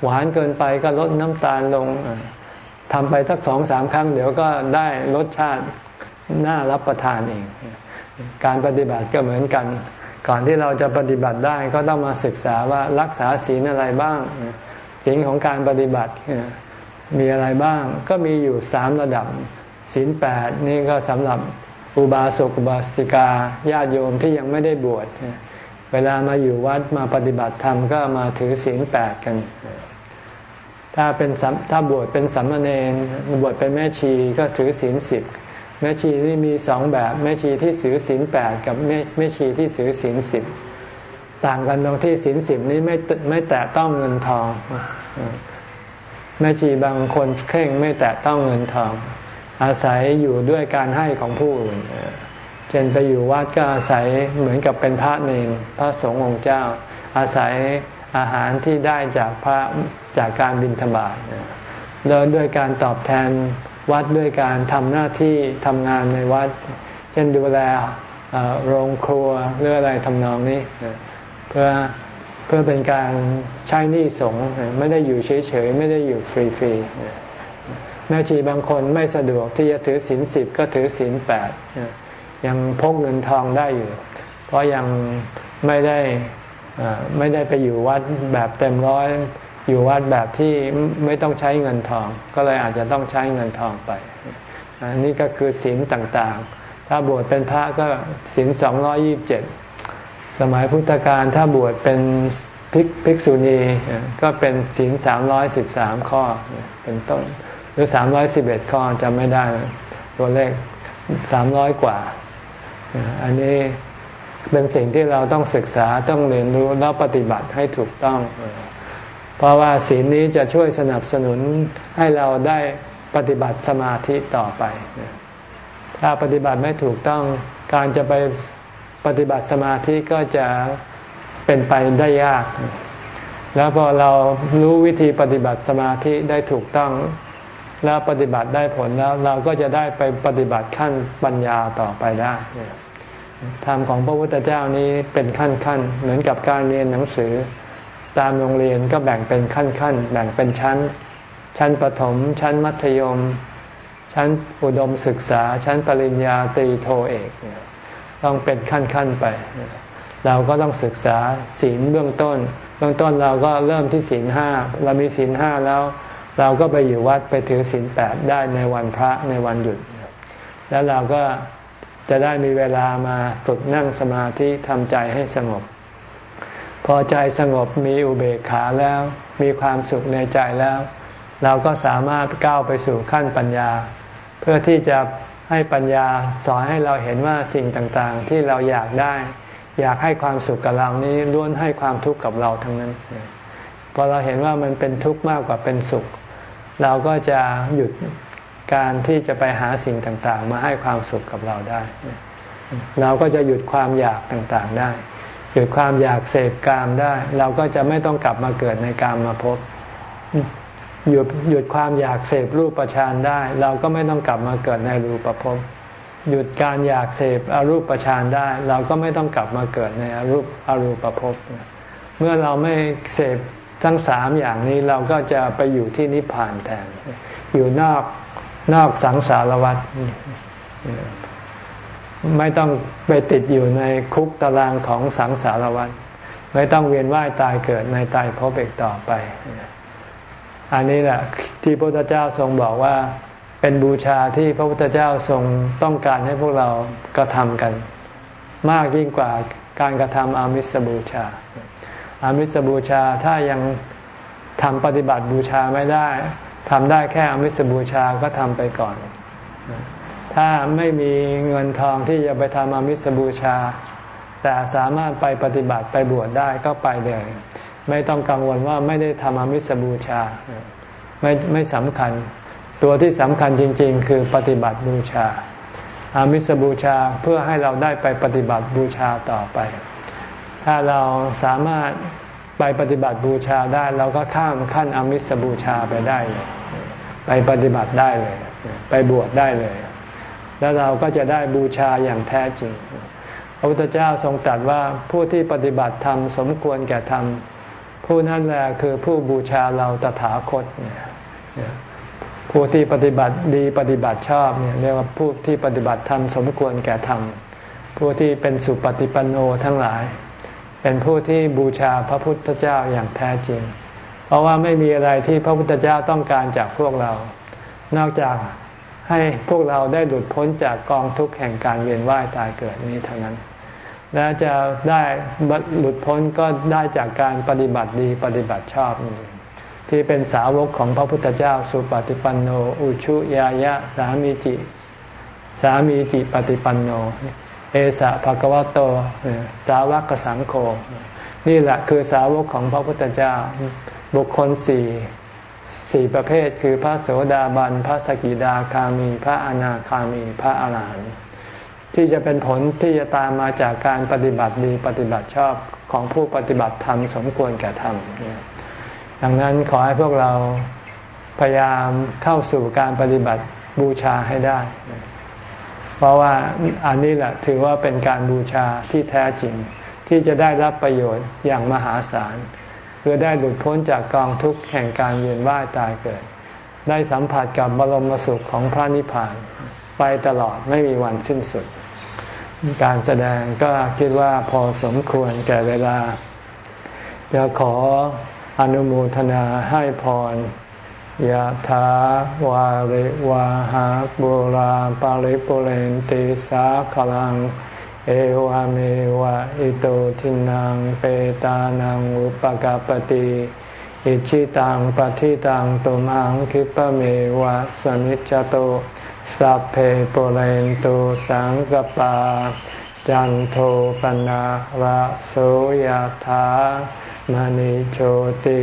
หวานเกินไปก็ลดน้ำตาลลงทำไปสักสองสามครั้ง เดี๋ยวก็ได้รสชาติน่ารับประทานเองการปฏิบัติก็เหมือนกัน ก่อนที่เราจะปฏิบัติได้ก็ต้องมาศึกษาว่ารักษาศีลอะไรบ้างศีลของการปฏิบัติมีอะไรบ้าง ก็มีอยู่สามระดับ ศีลแปดนี่ก็สำหรับอุบาสกอุบาสิกาญาติโยมที่ยังไม่ได้บวชเวลามาอยู่วัดมาปฏิบัติธรรมก็มาถือศีลแปดกัน ถ้าเป็นถ้าบวชเป็นสัมมาเนรบวชเป็นแม่ชีก็ถือศีลสิบแม่ชีที่มีสองแบบแม่ชีที่ถือศีลแปดกับแม่แม่ชีที่ถือศีลสิบต่างกันตรงที่ศีลสิบนี้ไม่ไม่แตะต้องเงินทองแม่ชีบางคนเคร่งไม่แตะต้องเงินทอง อาศัยอยู่ด้วยการให้ของผู้อื่นเช่นไปอยู่วัดก็อาศัยเหมือนกับเป็นพระเนรพระสงฆ์องค์เจ้า อาศัยอาหารที่ได้จากพระจากการบิณฑบาตแล้วด้วยการตอบแทนวัดด้วยการทำหน้าที่ทำงานในวัด เช่นดูแลโรงครัวหรืออะไรทำนองนี้เพื่อเพื่อเป็นการใช้หนี้สงไม่ได้อยู่เฉยๆ ไม่ได้อยู่ฟรีๆ แม่ชีบางคนไม่สะดวกที่จะถือศีลสิบก็ถือศีลแปดยังพกเงินทองได้อยู่ เพราะยังไม่ได้ไม่ได้ไปอยู่วัดแบบเต็มร้อยอยู่วัดแบบที่ไม่ต้องใช้เงินทอง ก็เลยอาจจะต้องใช้เงินทองไป อันนี้ก็คือศีลต่างๆ ถ้าบวชเป็นพระก็ศีลสองร้อยี่บเจ็ดสมัยพุทธกาลถ้าบวชเป็นภิกภิกษุณีก็เป็นศีลสามร้อยสิบสามข้อเป็นต้น หรือสามร้อยสิบเอ็ดข้อจำไม่ได้ตัวเลขสามร้อยกว่า อันนี้เป็นสิ่งที่เราต้องศึกษาต้องเรียนรู้แล้วปฏิบัติให้ถูกต้อง เพราะว่าศีลนี้จะช่วยสนับสนุนให้เราได้ปฏิบัติสมาธิต่อไป ถ้าปฏิบัติไม่ถูกต้องการจะไปปฏิบัติสมาธิก็จะเป็นไปได้ยาก แล้วพอเรารู้วิธีปฏิบัติสมาธิได้ถูกต้อง แล้วปฏิบัติได้ผลแล้วเราก็จะได้ไปปฏิบัติขั้นปัญญาต่อไปได้ธรรมของพระพุทธเจ้านี้เป็นขั้นขั้นเหมือนกับการเรียนหนังสือ ตามโรงเรียนก็แบ่งเป็นขั้นขั้นแบ่งเป็นชั้น ชั้นประถม ชั้นมัธยม ชั้นอุดมศึกษา ชั้นปริญญาตรีโทเอกต้องเป็นขั้นขั้นไป เราก็ต้องศึกษาศีลเบื้องต้น เบื้องต้นเราก็เริ่มที่ศีลห้าเรามีศีลห้าแล้ว เราก็ไปอยู่วัดไปถือศีลแปดได้ในวันพระในวันหยุด แล้วเราก็จะได้มีเวลามาฝึกนั่งสมาธิทำใจให้สงบ พอใจสงบมีอุเบกขาแล้ว มีความสุขในใจแล้ว เราก็สามารถก้าวไปสู่ขั้นปัญญา เพื่อที่จะให้ปัญญาสอนให้เราเห็นว่าสิ่งต่างๆ ที่เราอยากได้ อยากให้ความสุขกับเรานี้ล้วนให้ความทุกข์กับเราทั้งนั้นพอเราเห็นว่ามันเป็นทุกข์มากกว่าเป็นสุข เราก็จะหยุดการที่จะไปหาสิ่งต่างๆ มาให้ความสุขกับเราได้ เราก็จะหยุดความอยากต่างๆได้ หยุดความอยากเสพกามได้ เราก็จะไม่ต้องกลับมาเกิดในกามมาพบหยุดหยุดความอยากเสพรูปประชานได้ เราก็ไม่ต้องกลับมาเกิดในรูปภพหยุดการอยากเสพอรูปประชานได้ เราก็ไม่ต้องกลับมาเกิดในอรูปอรูปภพเมื่อเราไม่เสพ ทั้งสามอย่างนี้เราก็จะไปอยู่ที่นิพพานแทน อยู่นอกนอกสังสารวัฏไม่ต้องไปติดอยู่ในคุกตารางของสังสารวัฏไม่ต้องเวียนว่ายตายเกิดในตายพบอีกต่อไป อันนี้แหละที่พระพุทธเจ้าทรงบอกว่าเป็นบูชาที่พระพุทธเจ้าทรงต้องการให้พวกเรากระทำกัน มากยิ่งกว่าการกระทำอามิสบูชา อามิสบูชาถ้ายังทำปฏิบัติบูชาไม่ได้ทำได้แค่อามิสบูชาก็ทำไปก่อน ถ้าไม่มีเงินทองที่จะไปทำอามิสบูชา แต่สามารถไปปฏิบัติไปบวชได้ก็ไปเลย ไม่ต้องกังวลว่าไม่ได้ทำอมิสบูชา ไม่ไม่สำคัญ ตัวที่สำคัญจริง ๆ คือปฏิบัติบูชาออามิสบูชาเพื่อให้เราได้ไปปฏิบัติบูชาต่อไป ถ้าเราสามารถไปปฏิบัติบูชาได้ เราก็ข้ามขั้นอมิสบูชาไปได้เลย ไปปฏิบัติได้เลย ไปบวชได้เลย แล้วเราก็จะได้บูชาอย่างแท้จริง พระพุทธเจ้าทรงตรัสว่าผู้ที่ปฏิบัติธรรมสมควรแก่ธรรมผู้นั้นแหละคือผู้บูชาเราตถาคตเนี่ยผู้ที่ปฏิบัติดีปฏิบัติชอบเนี่ยเรียกว่าผู้ที่ปฏิบัติธรรมสมควรแก่ธรรมผู้ที่เป็นสุปฏิปันโนทั้งหลาย เป็นผู้ที่บูชาพระพุทธเจ้าอย่างแท้จริง เพราะว่าไม่มีอะไรที่พระพุทธเจ้าต้องการจากพวกเรา นอกจากให้พวกเราได้หลุดพ้นจากกองทุกข์แห่งการเวียนว่ายตายเกิดนี้เท่านั้น และจะได้หลุดพ้นก็ได้จากการปฏิบัติดีปฏิบัติชอบนี่ที่เป็นสาวกของพระพุทธเจ้า สุปฏิปันโน อุชุยายะ สามีจิ สามีจิปฏิปันโน สะภะกวะโต สาวกสังโฆนี่แหละคือสาวกของพระพุทธเจ้าบุคคลสี่สี่ประเภทคือพระโสดาบัน พระสกิดาคามี พระอนาคามี พระอาหารหันต์ที่จะเป็นผลที่จะตามมาจากการปฏิบัติดีปฏิบัติชอบของผู้ปฏิบัติธรรมสมควรแก่ธรรมดังนั้นขอให้พวกเราพยายามเข้าสู่การปฏิบัติบูชาให้ได้ เพราะว่าอันนี้แหละถือว่าเป็นการบูชาที่แท้จริง ที่จะได้รับประโยชน์อย่างมหาศาลคือได้หลุดพ้นจากกองทุกข์แห่งการเวียนว่ายตายเกิด ได้สัมผัสกับบรมสุขของพระนิพพานไปตลอดไม่มีวันสิ้นสุด การแสดงก็คิดว่าพอสมควรแก่เวลา จะขออนุโมทนาให้พร ยะถาวาริวาหาบุราปาริปุเรนติสาขลัง เอวเมวะอิโตทินังเปตานังอุปกาปติอิชิตังปฏิตังตุมังคิปะเมวะสมิจจโตสัพเพปุเรนตุสังกปา จันโทปนะระโสยธามณิโชติ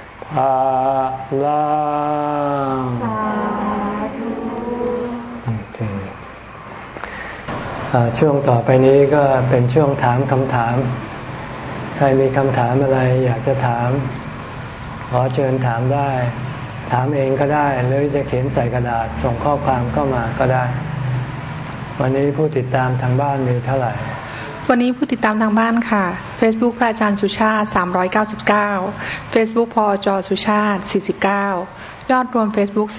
ภาลังช่วงต่อไปนี้ก็เป็นช่วงถามคำถาม ใครมีคำถามอะไรอยากจะถาม ขอเชิญถามได้ ถามเองก็ได้ หรือจะเขียนใส่กระดาษส่งข้อความเข้ามาก็ได้ วันนี้ผู้ติดตามทางบ้านมีเท่าไหร่ วันนี้ผู้ติดตามทางบ้านค่ะ Facebook พระอาจารย์สุชาติ 399 Facebook พอจอสุชาติ 49 ยอดรวม Facebook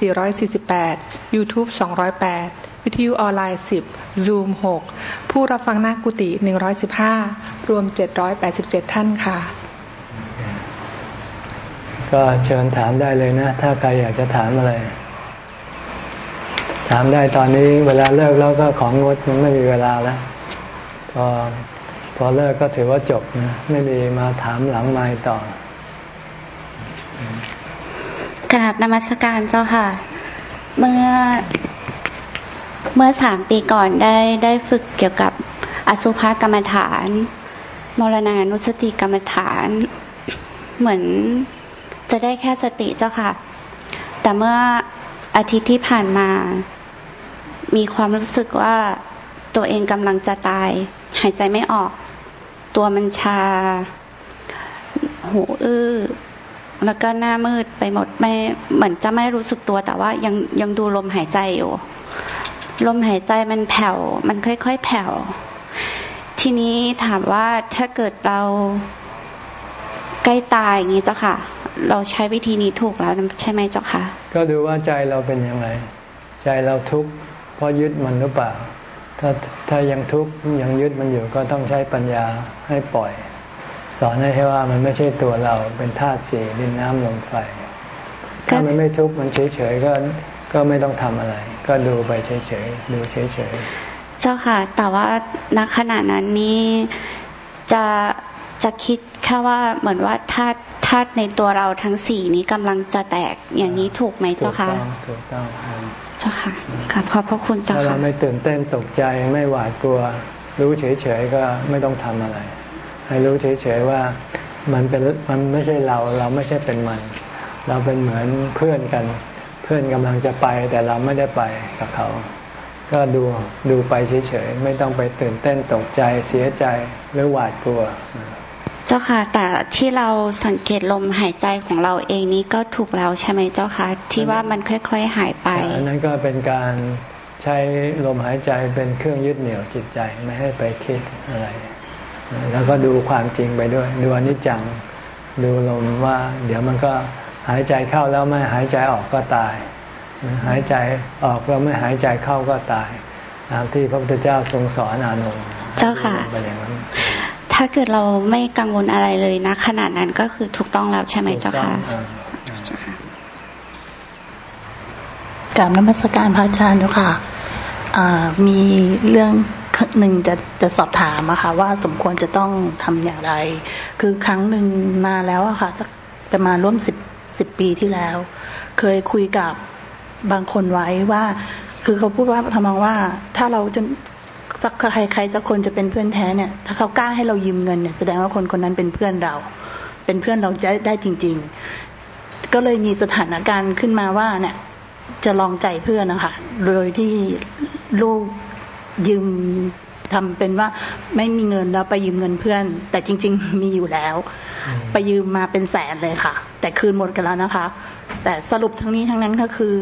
448 YouTube 208 วิทยุออนไลน์ 10 Zoom 6 ผู้รับฟังหน้ากุฏิ115 รวม 787 ท่านค่ะ ก็เชิญถามได้เลยนะ ถ้าใครอยากจะถามอะไรถามได้ตอนนี้เวลาเลิกแล้วก็ของงดมันไม่มีเวลาแล้ว พอพอเลิกก็ถือว่าจบนะไม่มีมาถามหลังไม้ต่อกราบนมัสการเจ้าค่ะ เมื่อเมื่อสามปีก่อนได้ได้ฝึกเกี่ยวกับอสุภกรรมฐานมรณานุสติกรรมฐาน เหมือนจะได้แค่สติเจ้าค่ะ แต่เมื่ออาทิตย์ที่ผ่านมา มีความรู้สึกว่า ตัวเองกำลังจะตาย หายใจไม่ออก ตัวมันชา หูอื้อ แล้วก็หน้ามืดไปหมดไม่เหมือนจะไม่รู้สึกตัวแต่ว่ายังยังดูลมหายใจอยู่ ลมหายใจมันแผ่ว มันค่อยๆแผ่ว ทีนี้ถามว่าถ้าเกิดเราใกล้ตายอย่างนี้เจ้าค่ะ เราใช้วิธีนี้ถูกแล้วใช่ไหมเจ้าค่ะ ก็ดูว่าใจเราเป็นยังไงใจเราทุกข์เพราะยึดมันหรือเปล่า ถ้าถ้ายังทุกข์ยังยึดมันอยู่ก็ต้องใช้ปัญญาให้ปล่อย สอนให้ว่ามันไม่ใช่ตัวเราเป็นธาตุสี่ดินน้ำลมไฟถ้ามันไม่ทุกข์มันเฉยๆก็ก็ไม่ต้องทำอะไร ก็ดูไปเฉยๆดูเฉยๆเจ้าค่ะ แต่ว่าณขณะนั้นนี้จะ จะคิดแค่ว่าเหมือนว่าธาตุธาตุในตัวเราทั้งสี่นี้กำลังจะแตกอย่างนี้ถูกไหมเจ้าค่ะถูกต้องเจ้าค่ะครับขอบพระคุณเจ้าค่ะถ้าเราไม่ตื่นเต้นตกใจไม่หวาดกลัว รู้เฉยๆก็ไม่ต้องทำอะไร ให้รู้เฉยๆว่ามันเป็นมันไม่ใช่เราเราไม่ใช่เป็นมัน เราเป็นเหมือนเพื่อนกัน เพื่อนกำลังจะไปแต่เราไม่ได้ไปกับเขา ก็ดูดูไปเฉยๆไม่ต้องไปตื่นเต้นตกใจเสียใจหรือหวาดกลัว เจ้าค่ะ แต่ที่เราสังเกตลมหายใจของเราเองนี้ก็ถูกแล้วใช่ไหมเจ้าค่ะ ที่ว่ามันค่อยๆหายไปอันนั้นก็เป็นการใช้ลมหายใจเป็นเครื่องยึดเหนี่ยวจิตใจไม่ให้ไปคิดอะไร แล้วก็ดูความจริงไปด้วย ดูอนิจจังดูลมว่า เดี๋ยวมันก็หายใจเข้าแล้วไม่หายใจออกก็ตาย หายใจออกแล้วไม่หายใจเข้าก็ตายตามที่พระพุทธเจ้าทรงสอนอานนท์เจ้าค่ะ ถ้าเกิดเราไม่กังวลอะไรเลยนะ ขนาดนั้นก็คือถูกต้องแล้วใช่ไหมเจ้าค่ะกราบนมัสการพระอาจารย์เจ้าค่ะมีเรื่องหนึ่งจะจะสอบถามอะค่ะ ว่าสมควรจะต้องทำอย่างไร คือครั้งหนึ่งมาแล้วอะค่ะสักประมาณร่วมสิบสิบปีที่แล้ว เคยคุยกับบางคนไว้ว่า คือเขาพูดว่าทำนองว่าถ้าเราจะ สักใครใครสักคนจะเป็นเพื่อนแท้เนี่ย ถ้าเขากล้าให้เรายืมเงินเนี่ยแสดงว่าคนคนนั้นเป็นเพื่อนเรา เป็นเพื่อนเราจะได้จริง ๆ ก็เลยมีสถานการณ์ขึ้นมาว่าเนี่ย จะลองใจเพื่อนนะคะโดยที่ลูกยืมทำเป็นว่าไม่มีเงินแล้วไปยืมเงินเพื่อน แต่จริง ๆ มีอยู่แล้ว ไปยืมมาเป็นแสนเลยค่ะ แต่คืนหมดกันแล้วนะคะ แต่สรุปทั้งนี้ทั้งนั้นก็คือ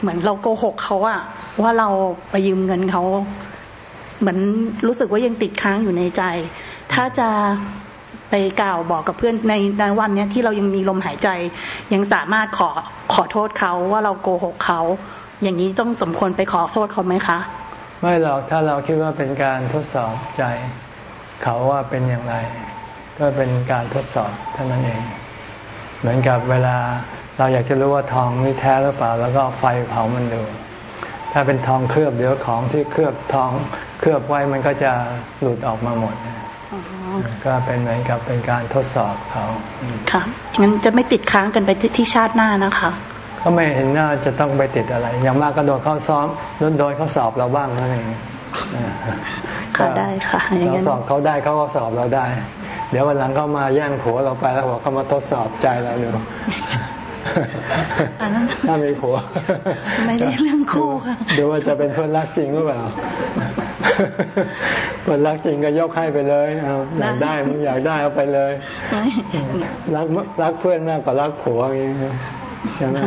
เหมือนเราโกหกเขาอะว่าเราไปยืมเงินเขา เหมือนรู้สึกว่ายังติดค้างอยู่ในใจ ถ้าจะไปกล่าวบอกกับเพื่อนในในวันเนี้ยที่เรายังมีลมหายใจ ยังสามารถขอขอโทษเขาว่าเราโกหกเขา อย่างนี้ต้องสมควรไปขอโทษเขาไหมคะ ไม่หรอกถ้าเราคิดว่าเป็นการทดสอบใจ เขาว่าเป็นอย่างไร ก็เป็นการทดสอบเท่านั้นเอง เหมือนกับเวลาเราอยากจะรู้ว่าทองนี่แท้หรือเปล่า แล้วก็ไฟเผามันดู ถ้าเป็นทองเคลือบเดี๋ยวของที่เคลือบทองเคลือบไว้มันก็จะหลุดออกมาหมดก็เป็นเหมือนกับเป็นการทดสอบเขาค่ะงั้นจะไม่ติดค้างกันไปที่ชาติหน้านะคะ ก็ไม่เห็นน่าจะต้องไปติดอะไร อย่างมากก็โดนเขาซ้อมโดนโดนเขาสอบเราบ้างนั่นเองค่ะได้ค่ะเราสอบเขาได้เขาก็สอบเราได้ เดี๋ยววันหลังเขามาแย่งผัวเราไปแล้วบอกเขามาทดสอบใจเราดู ถ้ามีผัวไม่ได้เรื่องคู่ค่ะดูว่าจะเป็นคนรักจริงหรือเปล่าคนรักจริงก็ยกให้ไปเลยเอาอยากได้มึงอยากได้เอาไปเลยรักรักเพื่อนมากกว่ารักผัวอย่างนี้ ใช่ไหม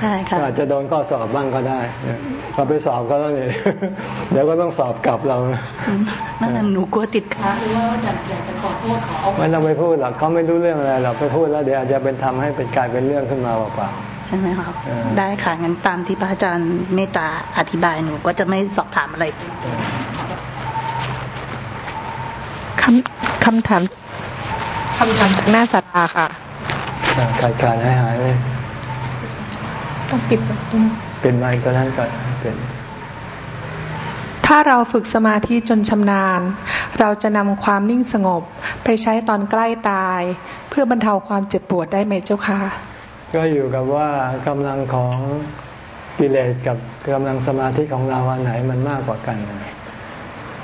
ใช่ค่ะอาจจะโดนข้อสอบบ้างก็ได้พอไปสอบก็ต้องเนี่ยเดี๋ยวก็ต้องสอบกลับเรานั่นหนูกลัวติดค้างว่าอยากจะขอโทษเขาไม่ต้องไปพูดหรอกเขาไม่รู้เรื่องอะไรหรอกไปพูดแล้วเดี๋ยวอาจจะเป็นทำให้เป็นกลายเป็นเรื่องขึ้นมาเปล่าใช่ไหมคะได้ค่ะงั้นตามที่พระอาจารย์เมตตาอธิบายหนูก็จะไม่สอบถามอะไรคำคำถามคำถามจากหน้าสัตตาค่ะขาดการให้หายเลย ต้องปิดประตูเป็นไมก็นั้นก่อนเป็นถ้าเราฝึกสมาธิจนชำนาญ เราจะนำความนิ่งสงบ ไปใช้ตอนใกล้ตาย เพื่อบรรเทาความเจ็บปวดได้ไหมเจ้าค่ะก็อยู่กับว่ากำลังของกิเลสกับกำลังสมาธิของเราอันไหนมันมากกว่ากัน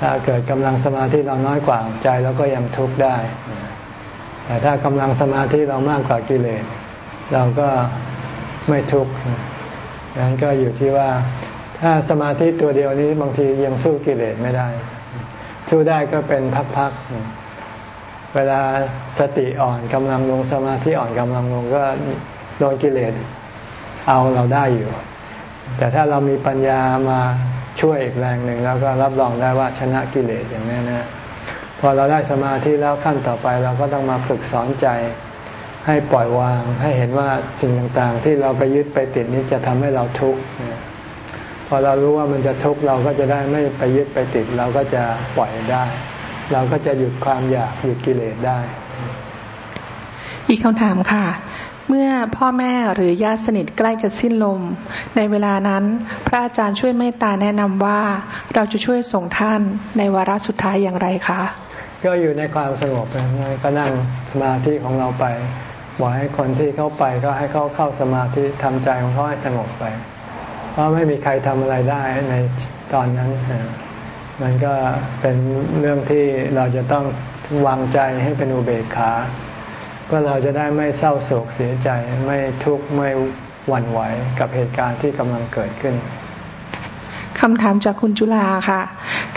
ถ้าเกิดกำลังสมาธิเราน้อยกว่าใจเราก็ยังทุกข์ได้ แต่ถ้ากำลังสมาธิเรามากกว่ากิเลส เราก็ ไม่ทุกข์ดังนั้นก็อยู่ที่ว่าถ้าสมาธิตัวเดียวนี้บางทียังสู้กิเลสไม่ได้ สู้ได้ก็เป็นพักๆ เวลาสติอ่อนกำลังลงสมาธิอ่อนกำลังลงก็โดนกิเลสเอาเราได้อยู่ แต่ถ้าเรามีปัญญามาช่วยอีกแรงหนึ่งแล้วก็รับรองได้ว่าชนะกิเลสอย่างแน่ๆพอเราได้สมาธิแล้วขั้นต่อไปเราก็ต้องมาฝึกสอนใจ ให้ปล่อยวางให้เห็นว่าสิ่งต่างๆ ที่เราไปยึดไปติดนี้จะทำให้เราทุกข์พอเรารู้ว่ามันจะทุกข์เราก็จะได้ไม่ไปยึดไปติด เราก็จะปล่อยได้ เราก็จะหยุดความอยากหยุดกิเลสได้ อีกคำถามค่ะ เมื่อพ่อแม่หรือญาติสนิทใกล้จะสิ้นลม ในเวลานั้นพระอาจารย์ช่วยเมตตาแนะนำว่าเราจะช่วยส่งท่านในวาระสุดท้ายอย่างไรคะก็อยู่ในความสงบนะก็นั่งสมาธิของเราไป บอกให้คนที่เข้าไปก็ให้เขาเข้าสมาธิทำใจของเขาให้สงบไป เพราะไม่มีใครทำอะไรได้ในตอนนั้น มันก็เป็นเรื่องที่เราจะต้องวางใจให้เป็นอุเบกขาเพื่อเราจะได้ไม่เศร้าโศกเสียใจไม่ทุกข์ไม่หวั่นไหวกับเหตุการณ์ที่กำลังเกิดขึ้นคำถามจากคุณจุลาค่ะ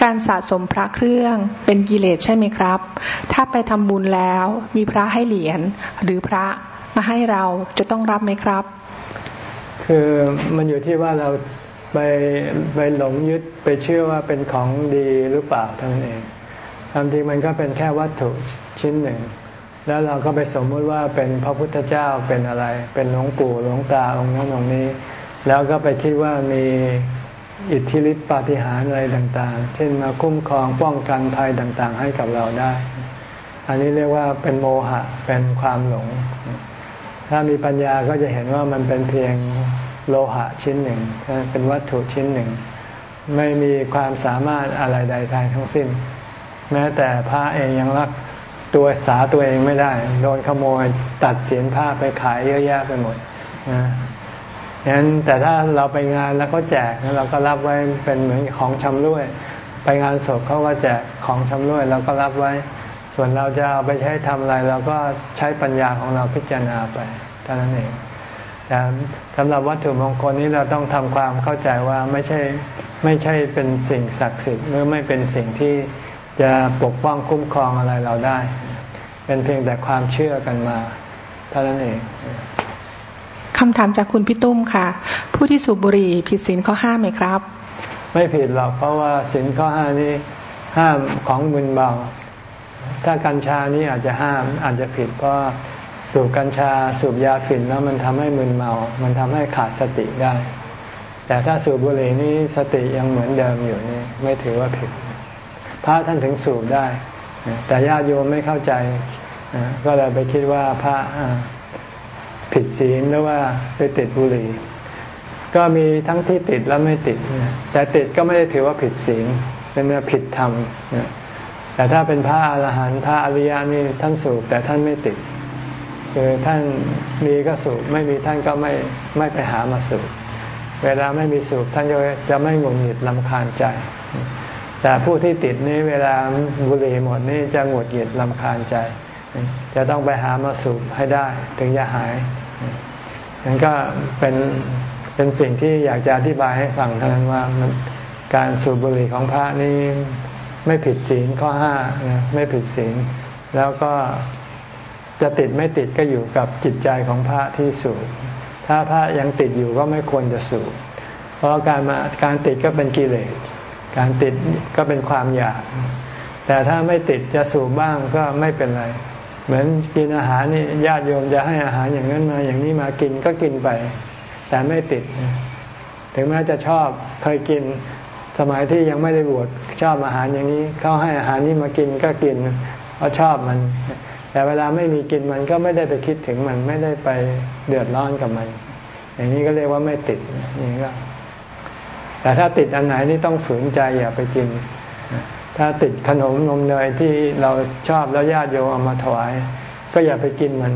การสะสมพระเครื่องเป็นกิเลสใช่ไหมครับ ถ้าไปทำบุญแล้วมีพระให้เหรียญหรือพระมาให้เราจะต้องรับไหมครับ คือมันอยู่ที่ว่าเราไปไปหลงยึดไปเชื่อว่าเป็นของดีหรือเปล่าเท่านั้นเองความจริงมันก็เป็นแค่วัตถุชิ้นหนึ่ง แล้วเราก็ไปสมมติว่าเป็นพระพุทธเจ้าเป็นอะไร เป็นหลวงปู่หลวงตาองค์นั้นองค์นี้ แล้วก็ไปคิดว่ามี อิทธิฤทธิปาฏิหาริย์อะไรต่างๆ เช่นมาคุ้มครองป้องกันภัยต่างๆ ให้กับเราได้ อันนี้เรียกว่าเป็นโมหะเป็นความหลง ถ้ามีปัญญาก็จะเห็นว่ามันเป็นเพียงโลหะชิ้นหนึ่ง เป็นวัตถุชิ้นหนึ่ง ไม่มีความสามารถอะไรใดทางทั้งสิ้น แม้แต่พระเองยังรักตัวสาตัวเองไม่ได้ โดนขโมยตัดเสียนผ้าไปขายเยอะแยะไปหมดนะ ฉะนั้นแต่ถ้าเราไปงานแล้วเขาแจกเราก็รับไว้เป็นเหมือนของชำร่วย ไปงานศพเขาก็แจกของชำร่วยเราก็รับไว้ ส่วนเราจะเอาไปใช้ทำอะไรเราก็ใช้ปัญญาของเราพิจารณาไปเท่านั้นเองแต่สำหรับวัตถุมงคลนี้เราต้องทำความเข้าใจว่าไม่ใช่ไม่ใช่เป็นสิ่งศักดิ์สิทธิ์หรือไม่เป็นสิ่งที่จะปกป้องคุ้มครองอะไรเราได้ เป็นเพียงแต่ความเชื่อกันมา เท่านั้นเอง คำถามจากคุณพี่ตุ้มค่ะ ผู้ที่สูบบุหรี่ผิดศีลข้อห้าไหมครับ ไม่ผิดหรอกเพราะว่าศีลข้อห้านี้ห้ามของมึนเบาถ้ากัญชานี้อาจจะห้ามอาจจะผิดเพราะสูบกัญชาสูบยาฝิ่นแล้วมันทำให้มึนเมา มันทำให้ขาดสติได้ แต่ถ้าสูบบุหรี่นี้สติยังเหมือนเดิมอยู่นี่ไม่ถือว่าผิด พระท่านถึงสูบได้ แต่ญาติโยมไม่เข้าใจก็เลยไปคิดว่าพระ ผิดศีลหรือว่าไปติดบุหรี่ก็มีทั้งที่ติดและไม่ติด แต่ติดก็ไม่ได้ถือว่าผิดศีลเป็นผิดธรรมแต่ถ้าเป็นพระอรหันต์พระอริยนี่ท่านสูบแต่ท่านไม่ติด คือท่านมีก็สูบไม่มีท่านก็ไม่ไม่ไปหามาสูบเวลาไม่มีสูบท่านจะจะไม่หงุดหงิดลำคาญใจ แต่ผู้ที่ติดนี้เวลาบุหรี่หมดนี่จะหงุดหงิดลำคาญใจ จะต้องไปหามาสูบให้ได้ถึงจะหายนั่นก็เป็นเป็นสิ่งที่อยากจะอธิบายให้ฟังเท่านั้นว่าการสูบบุหรี่ของพระนี่ไม่ผิดศีลข้อห้าไม่ผิดศีลแล้วก็จะติดไม่ติดก็อยู่กับจิตใจของพระที่สูบถ้าพระยังติดอยู่ก็ไม่ควรจะสูบเพราะการมาการติดก็เป็นกิเลสการติดก็เป็นความอยาก แต่ถ้าไม่ติดจะสูบบ้างก็ไม่เป็นไร เหมือนกินอาหารนี่ญาติโยมจะให้อาหารอย่างนั้นมาอย่างนี้มากินก็กินไป แต่ไม่ติด ถึงแม้จะชอบเคยกิน สมัยที่ยังไม่ได้บวชชอบอาหารอย่างนี้เขาให้อาหารนี้มากินก็กินเพราะชอบมัน แต่เวลาไม่มีกินมันก็ไม่ได้ไปคิดถึงมันไม่ได้ไปเดือดร้อนกับมัน อย่างนี้ก็เรียกว่าไม่ติดอย่างนี้ก็แต่ถ้าติดอันไหนนี่ต้องฝืนใจอย่าไปกิน ถ้าติดขนมนมเนยที่เราชอบแล้วญาติโยมเอามาถวาย ก็อย่าไปกินมัน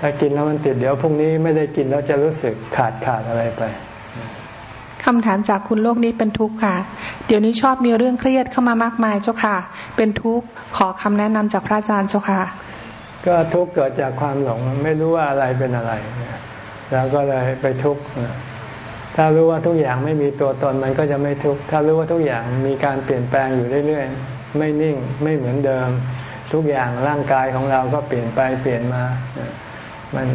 ถ้ากินแล้วมันติดเดี๋ยวพรุ่งนี้ไม่ได้กินแล้วจะรู้สึกขาดขาดอะไรไปคำถามจากคุณโลกนี้เป็นทุกข์ค่ะ เดี๋ยวนี้ชอบมีเรื่องเครียดเข้ามามากมายเจ้าค่ะ เป็นทุกข์ขอคำแนะนำจากพระอาจารย์เจ้าค่ะ ก็ทุกข์เกิดจากความหลงไม่รู้ว่าอะไรเป็นอะไร แล้วก็เลยไปทุกข์ ถ้ารู้ว่าทุกอย่างไม่มีตัวตนมันก็จะไม่ทุกข์ถ้ารู้ว่าทุกอย่างมีการเปลี่ยนแปลงอยู่เรื่อยๆ ไม่นิ่งไม่เหมือนเดิม ทุกอย่างร่างกายของเราก็เปลี่ยนไปเปลี่ยนมา มัน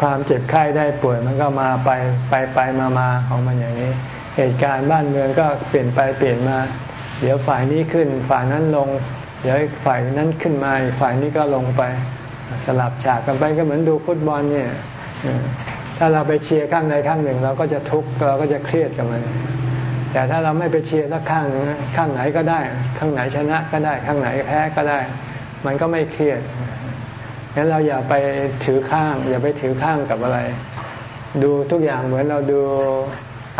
ความเจ็บไข้ได้ป่วยมันก็มาไปไปไปมามาของมันอย่างนี้ เหตุการณ์บ้านเมืองก็เปลี่ยนไปเปลี่ยนมา เดี๋ยวฝ่ายนี้ขึ้น ฝ่ายนั้นลง เดี๋ยวฝ่ายนั้นขึ้นมาฝ่ายนี้ก็ลงไป สลับฉากกันไปก็เหมือนดูฟุตบอลเนี่ย ถ้าเราไปเชียร์ข้างใดข้างหนึ่ง เราก็จะทุกข์เราก็จะเครียดกับมัน แต่ถ้าเราไม่ไปเชียร์สักข้างข้างไหนก็ได้ ข้างไหนชนะก็ได้ข้างไหนแพ้ก็ได้ มันก็ไม่เครียดงั้นเราอย่าไปถือข้าง อย่าไปถือข้างกับอะไร ดูทุกอย่างเหมือนเราดู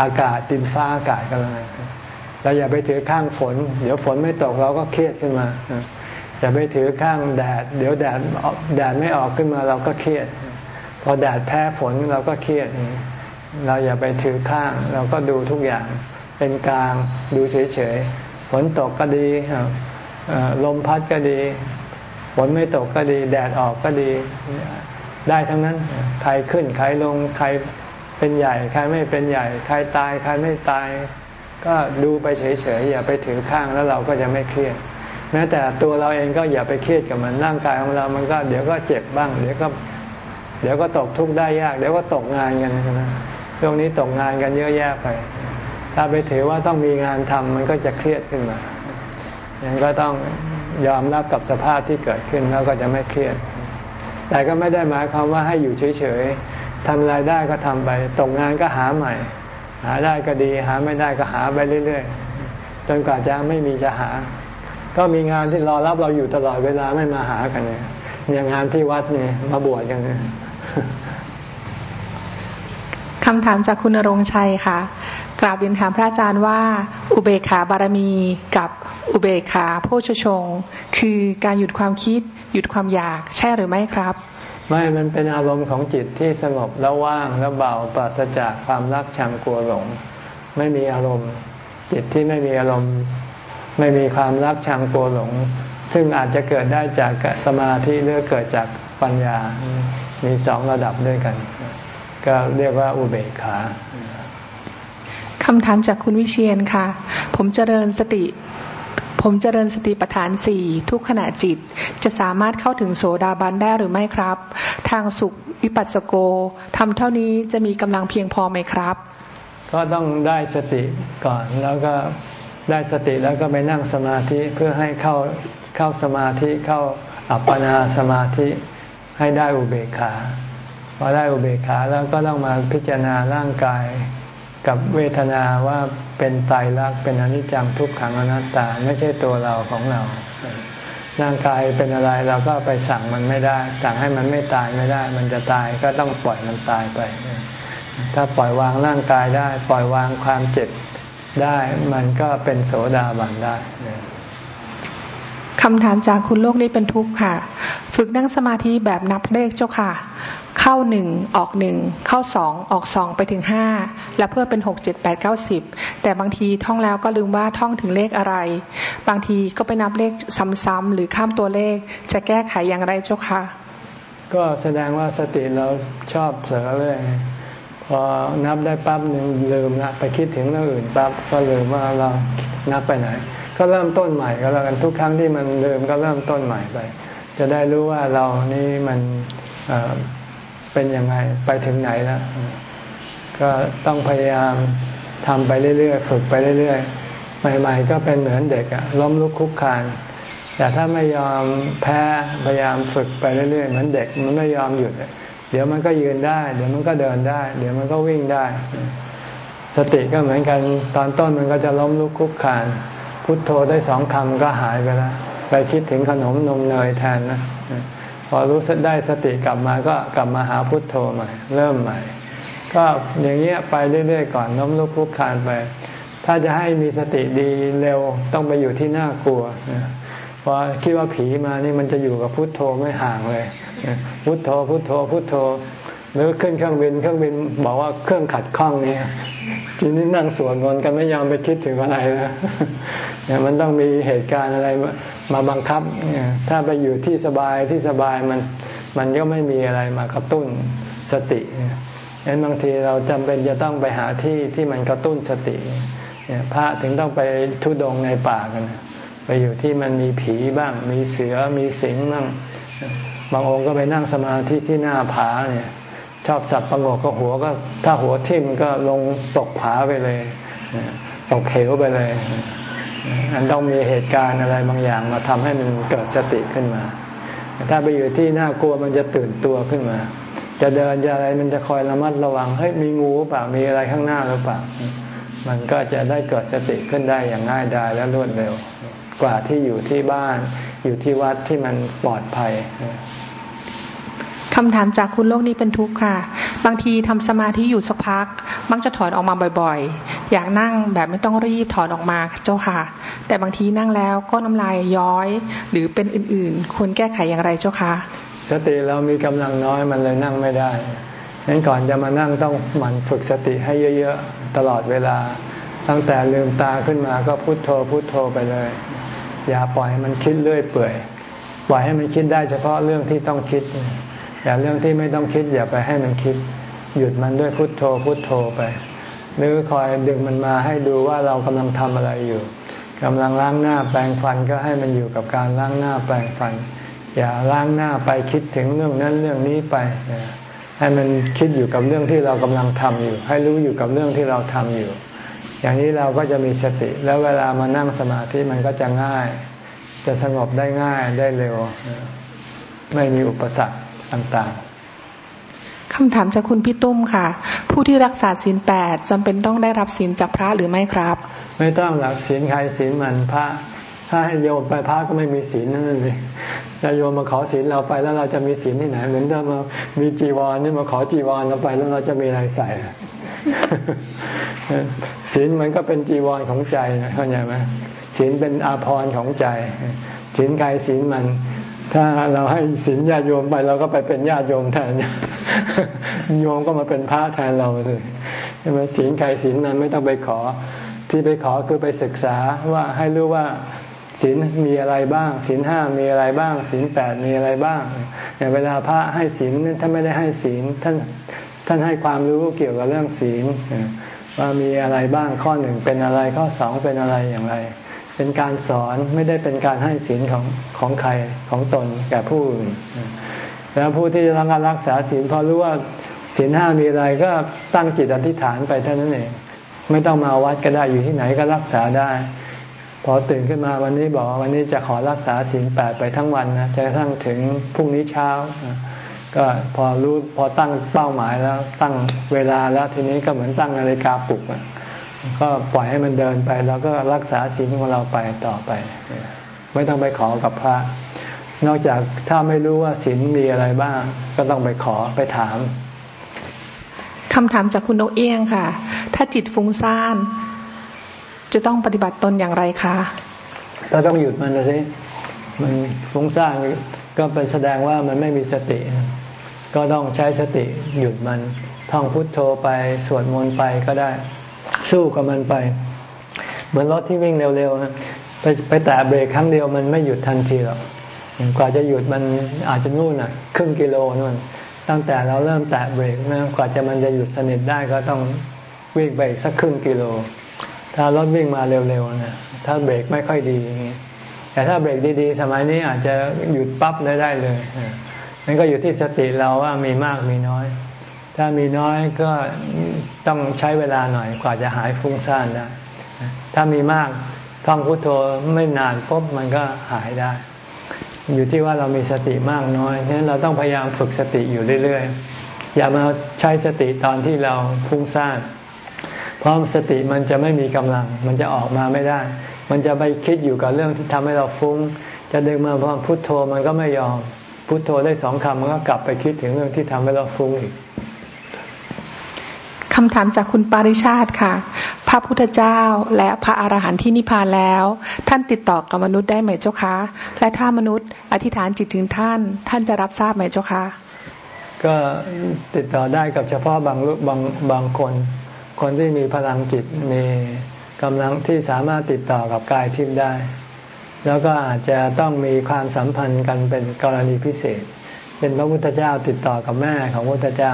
อากาศดินฟ้าอากาศกันเลยเราอย่าไปถือข้างฝน เดี๋ยวฝนไม่ตกเราก็เครียดขึ้นมาอย่าไปถือข้างแดด เดี๋ยวแดดแดดไม่ออกขึ้นมาเราก็เครียด อแดดแพ้ฝนเราก็เครียด เราอย่าไปถือข้าง เราก็ดูทุกอย่างเป็นกลางดูเฉยๆฝนตกก็ดีลมพัดก็ดีฝนไม่ตกก็ดี แดดออกก็ดีได้ทั้งนั้น ใครขึ้น ใครลง ใครเป็นใหญ่ ใครไม่เป็นใหญ่ ใครตาย ใครไม่ตาย ก็ดูไปเฉยๆ อย่าไปถือข้างแล้วเราก็จะไม่เครียด แม้แต่ตัวเราเองก็อย่าไปเครียดกับมัน ร่างกายของเรา มันก็เดี๋ยวก็เจ็บบ้าง เดี๋ยวก็ เดี๋ยวก็ตกทุกข์ได้ยาก เดี๋ยวก็ตกงานกันใช่ไหมช่วงนี้ตกงานกันเยอะแยะไป ถ้าไปถือว่าต้องมีงานทำมันก็จะเครียดขึ้นมาอย่างก็ต้องยอมรับกับสภาพที่เกิดขึ้นแล้วก็จะไม่เครียด แต่ก็ไม่ได้หมายความว่าให้อยู่เฉยๆทำรายได้ก็ทำไป ตกงานก็หาใหม่ หาได้ก็ดี หาไม่ได้ก็หาไปเรื่อยๆ จนกว่าจะไม่มีจะหา ก็มีงานที่รอรับเราอยู่ตลอดเวลาไม่มาหากันเนี่ยอย่างงานที่วัดเนี่ยมาบวชกันเนี่ย คำถามจากคุณรงชัยค่ะ กราบเรียนถามพระอาจารย์ว่า อุเบกขาบารมีกับอุเบกขาโพชฌงคือการหยุดความคิด หยุดความอยากใช่หรือไม่ครับ ไม่มันเป็นอารมณ์ของจิตที่สงบแล้วว่างแล้วเบาปราศจากความรักชังกลัวหลง ไม่มีอารมณ์ จิตที่ไม่มีอารมณ์ ไม่มีความรักชังกลัวหลง ซึ่งอาจจะเกิดได้จากสมาธิหรือเกิดจากปัญญา มีสองระดับด้วยกัน ก็เรียกว่าอุเบกขาคำถามจากคุณวิเชียนค่ะ ผมเจริญสติ ผมเจริญสติปัฏฐานสี่ทุกขณะจิต จะสามารถเข้าถึงโสดาบันได้หรือไม่ครับ ทางสุขวิปัสสโกทำเท่านี้จะมีกำลังเพียงพอไหมครับ ก็ต้องได้สติก่อนแล้วก็ได้สติแล้วก็ไปนั่งสมาธิเพื่อให้เข้าเข้าสมาธิเข้าอัปปนาสมาธิ ให้ได้อุเบกขาพอได้อุเบกขาแล้วก็ต้องมาพิจารณาร่างกายกับเวทนาว่าเป็นตายรักเป็นอนิจจังทุกขังอนัตตาไม่ใช่ตัวเราของเรา ร่างกายเป็นอะไรเราก็ไปสั่งมันไม่ได้ สั่งให้มันไม่ตายไม่ได้ มันจะตายก็ต้องปล่อยมันตายไป ถ้าปล่อยวางร่างกายได้ ปล่อยวางความเจ็บได้ มันก็เป็นโสดาบันได้ คำถามจากคุณโลกนี้เป็นทุกข์ค่ะ ฝึกนั่งสมาธิแบบนับเลขเจ้าค่ะ เข้าหนึ่งออกหนึ่งเข้าสองออกสองไปถึงห้าและเพื่อเป็นหกเจ็ดแปดเก้าสิบแต่บางทีท่องแล้วก็ลืมว่าท่องถึงเลขอะไร บางทีก็ไปนับเลขซ้ำๆหรือข้ามตัวเลขจะแก้ไขอย่างไรเจ้าค่ะ ก็แสดงว่าสติเราชอบเผลอเลยพอนับได้ปั๊บหนึ่งลืมละไปคิดถึงเรื่องอื่นปั๊บก็ลืมว่าเรานับไปไหน ก็เริ่มต้นใหม่ก็แล้วกันทุกครั้งที่มันเดิมก็เริ่มต้นใหม่ไป จะได้รู้ว่าเรานี่มันเป็นยังไงไปถึงไหนแล้ว ก็ต้องพยายามทำไปเรื่อยๆฝึกไปเรื่อยๆใหม่ ๆ ก็เป็นเหมือนเด็กอะล้มลุกคุกคานแต่ถ้าไม่ยอมแพ้พยายามฝึกไปเรื่อยๆเหมือนเด็กมันไม่ยอมหยุดเดี๋ยวมันก็ยืนได้ เดี๋ยวมันก็เดินได้ เดี๋ยวมันก็วิ่งได้ สติก็เหมือนกันตอนต้นมันก็จะล้มลุกคุกคาน พุทโธได้สองคำก็หายไปแล้ว ไปคิดถึงขนมนมเนยแทนนะพอรู้สึกได้สติกลับมาก็กลับมาหาพุทโธใหม่ เริ่มใหม่ ก็อย่างเงี้ยไปเรื่อยๆก่อนน้มลุกคุกคานไป ถ้าจะให้มีสติดีเร็วต้องไปอยู่ที่น่ากลัวพอคิดว่าผีมานี่มันจะอยู่กับพุทโธไม่ห่างเลย พุทโธพุทโธพุทโธหรือขึ้นเครื่องบินเครื่องบินบอกว่าเครื่องขัดข้องเนี่ยทีนี้นั่งสวดมนต์กันไม่ยอมไปคิดถึงอะไรแล้ว เนี่ยมันต้องมีเหตุการณ์อะไรมาบังคับเนี่ยถ้าไปอยู่ที่สบายที่สบายมันมันก็ไม่มีอะไรมากระตุ้นสติเั้นบางทีเราจำเป็นจะต้องไปหาที่ที่มันกระตุ้นสติเนี่ยพระถึงต้องไปทุดงในป่ากัน ไปอยู่ที่มันมีผีบ้าง มีเสือมีสิงบ้างบางองค์ก็ไปนั่งสมาธิที่หน้าผาเนี่ยชอบสับประงกก็หัวก็ถ้าหัวทิ่มก็ลงตกผาไปเลย ตกเขวไปเลย อันต้องมีเหตุการณ์อะไรบางอย่างมาทำให้มันเกิดสติขึ้นมา ถ้าไปอยู่ที่น่ากลัวมันจะตื่นตัวขึ้นมา จะเดินจะอะไรมันจะคอยระมัดระวังเฮ้ยมีงูเปล่ามีอะไรข้างหน้าหรือเปล่ามันก็จะได้เกิดสติขึ้นได้อย่างง่ายดายและรวดเร็ว กว่าที่อยู่ที่บ้าน อยู่ที่วัดที่มันปลอดภัยคำถามจากคุณโลกนี้เป็นทุกข์ค่ะ บางทีทำสมาธิอยู่สักพัก มักจะถอนออกมาบ่อย อยากนั่งแบบไม่ต้องรีบถอนออกมาเจ้าค่ะ แต่บางทีนั่งแล้วก็น้ำลายย้อย หรือเป็นอื่นๆ ควรแก้ไขอย่างไรเจ้าค่ะ สติเรามีกำลังน้อยมันเลยนั่งไม่ได้งั้นก่อนจะมานั่งต้องหมั่นฝึกสติให้เยอะๆ ตลอดเวลา ตั้งแต่ลืมตาขึ้นมาก็พุโทโธพุโทโธไปเลย อย่าปล่อยให้มันคิดเรื่อยเปื่อย ปล่อยให้มันคิดได้เฉพาะเรื่องที่ต้องคิด อย่าเรื่องที่ไม่ต้องคิดอย่าไปให้มันคิด หยุดมันด้วยพุโทโธพุโทโธไป หรือคอยดึงมันมาให้ดูว่าเรากำลังทำอะไรอยู่กำลังล้างหน้าแปรงฟันก็ให้มันอยู่กับการล้างหน้าแปรงฟัน อย่าล้างหน้าไปคิดถึงเรื่องนั้นเรื่องนี้ไปให้มันคิดอยู่กับเรื่องที่เรากำลังทำอยู่ ให้รู้อยู่กับเรื่องที่เราทำอยู่ อย่างนี้เราก็จะมีสติ แล้วเวลามานั่งสมาธิมันก็จะง่าย จะสงบได้ง่ายได้เร็ว ไม่มีอุปสรรคต่างๆ คำถามจากคุณพี่ตุ้มค่ะ ผู้ที่รักษาศีลแปดจำเป็นต้องได้รับศีลจากพระหรือไม่ครับ ไม่ต้องหลักศีลใครศีลมันพระ ถ้าให้โยมไปพระก็ไม่มีศีลนั่นเลยจะโยมมาขอศีลเราไปแล้วเราจะมีศีลที่ไหน เหมือนเดิมมามีจีวรนี่มาขอจีวรเราไปแล้วเราจะมีอะไรใส่ศีลมันก็เป็นจีวรของใจนะเข้าใจไหมศีลเป็นอาภรณ์ของใจศีลกายศีลมัน ถ้าเราให้ศีลญาติโยมไปเราก็ไปเป็นญาติโยมแทนโยมก็มาเป็นพระแทนเราเลยใช่ไหมศีลกายศีลนั้นไม่ต้องไปขอ ที่ไปขอคือไปศึกษาว่าให้รู้ว่าศีลมีอะไรบ้างศีลห้ามีอะไรบ้างศีลแปดมีอะไรบ้างอย่างเวลาพระให้ศีลท่านไม่ได้ให้ศีลท่านท่านให้ความรู้เกี่ยวกับเรื่องศีลว่ามีอะไรบ้างข้อหนึ่งเป็นอะไรข้อสองเป็นอะไรอย่างไร เป็นการสอนไม่ได้เป็นการให้ศีลของของใครของตนแก่ผู้อื่น แล้วผู้ที่จะรักรักษาศีลพอรู้ว่าศีลห้ามีอะไรก็ตั้งจิตอธิษฐานไปเท่านั้นเอง ไม่ต้องมาวัดก็ได้อยู่ที่ไหนก็รักษาได้ พอตื่นขึ้นมาวันนี้บอกวันนี้จะขอรักษาศีลแปดไปทั้งวันนะจะทั่งถึงพรุ่งนี้เช้า ก็พอรู้พอตั้งเป้าหมายแล้วตั้งเวลาแล้วทีนี้ก็เหมือนตั้งนาฬิกาปลุก ก็ปล่อยให้มันเดินไปแล้วก็รักษาศีลของเราไปต่อไป ไม่ต้องไปขอกับพระ นอกจากถ้าไม่รู้ว่าศีลมีอะไรบ้าง ก็ต้องไปขอไปถามคำถามจากคุณโอเอียงค่ะ ถ้าจิตฟุ้งซ่าน จะต้องปฏิบัติตนอย่างไรคะเราต้องหยุดมันนะสิมันฟุ้งซ่านก็เป็นแสดงว่ามันไม่มีสติ ก็ต้องใช้สติหยุดมันท่องพุทโธไปสวดมนต์ไปก็ได้ สู้กับมันไป เหมือนรถที่วิ่งเร็วๆไปไปแตะเบรกครั้งเดียวมันไม่หยุดทันทีหรอกกว่าจะหยุดมันอาจจะนู่นอะ ครึ่งกิโลนู่นตั้งแต่เราเริ่มแตะเบรกนะกว่าจะมันจะหยุดสนิทได้ก็ต้องวิ่งไปสักครึ่งกิโล ถ้ารถวิ่งมาเร็วๆนะถ้าเบรกไม่ค่อยดีอย่างนี้แต่ถ้าเบรกดีๆ สมัยนี้อาจจะหยุดปั๊บได้ได้เลยนั่นก็อยู่ที่สติเราว่ามีมากมีน้อย ถ้ามีน้อยก็ต้องใช้เวลาหน่อยกว่าจะหายฟุ้งซ่านได้ ถ้ามีมากท่องพุทโธไม่นานปุ๊บมันก็หายได้ อยู่ที่ว่าเรามีสติมากน้อยฉะนั้นเราต้องพยายามฝึกสติอยู่เรื่อยๆ อย่ามาใช้สติตอนที่เราฟุ้งซ่าน เพราะสติมันจะไม่มีกำลัง มันจะออกมาไม่ได้ มันจะไปคิดอยู่กับเรื่องที่ทำให้เราฟุ้ง จะดึงมาพอพุโทโธมันก็ไม่ยอม พุโทโธได้สองคำมันก็กลับไปคิดถึงเรื่องที่ทำให้เราฟุ้งอีก คำถามจากคุณปาริชาติค่ะ พระพุทธเจ้าและพระอาหารหันต์ที่นิพพานแล้ว ท่านติดต่อกับมนุษย์ได้ไหมเจ้าคะ และถ้ามนุษย์อธิษฐานจิตถึงท่าน ท่านจะรับทราบไหมเจ้าคะ ก็ติดต่อได้กับเฉพาะบางบางบางคน คนที่มีพลังจิตมีกำลังที่สามารถติดต่อกับกายทิพย์ได้ แล้วก็อาจจะต้องมีความสัมพันธ์กันเป็นกรณีพิเศษ เป็นพระพุทธเจ้าติดต่อกับแม่ของพระพุทธเจ้า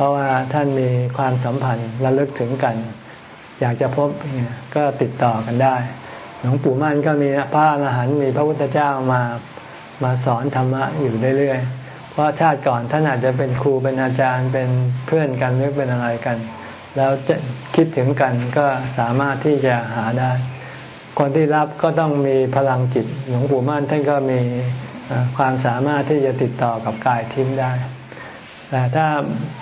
ราะว่าท่านมีความสัมพันธ์ระลึกถึงกัน อยากจะพบก็ติดต่อกันได้ หลวงปู่มั่นก็มีพระอรหันต์มีพระพุทธเจ้ามามาสอนธรรมะอยู่เรื่อยๆ เพราะชาติก่อนท่านอาจจะเป็นครูเป็นอาจารย์เป็นเพื่อนกันหรือเป็นอะไรกัน แล้วจะคิดถึงกันก็สามารถที่จะหาได้ คนที่รับก็ต้องมีพลังจิต หลวงปู่มั่นท่านก็มีความสามารถที่จะติดต่อกับกายทิพย์ได้ แต่ถ้า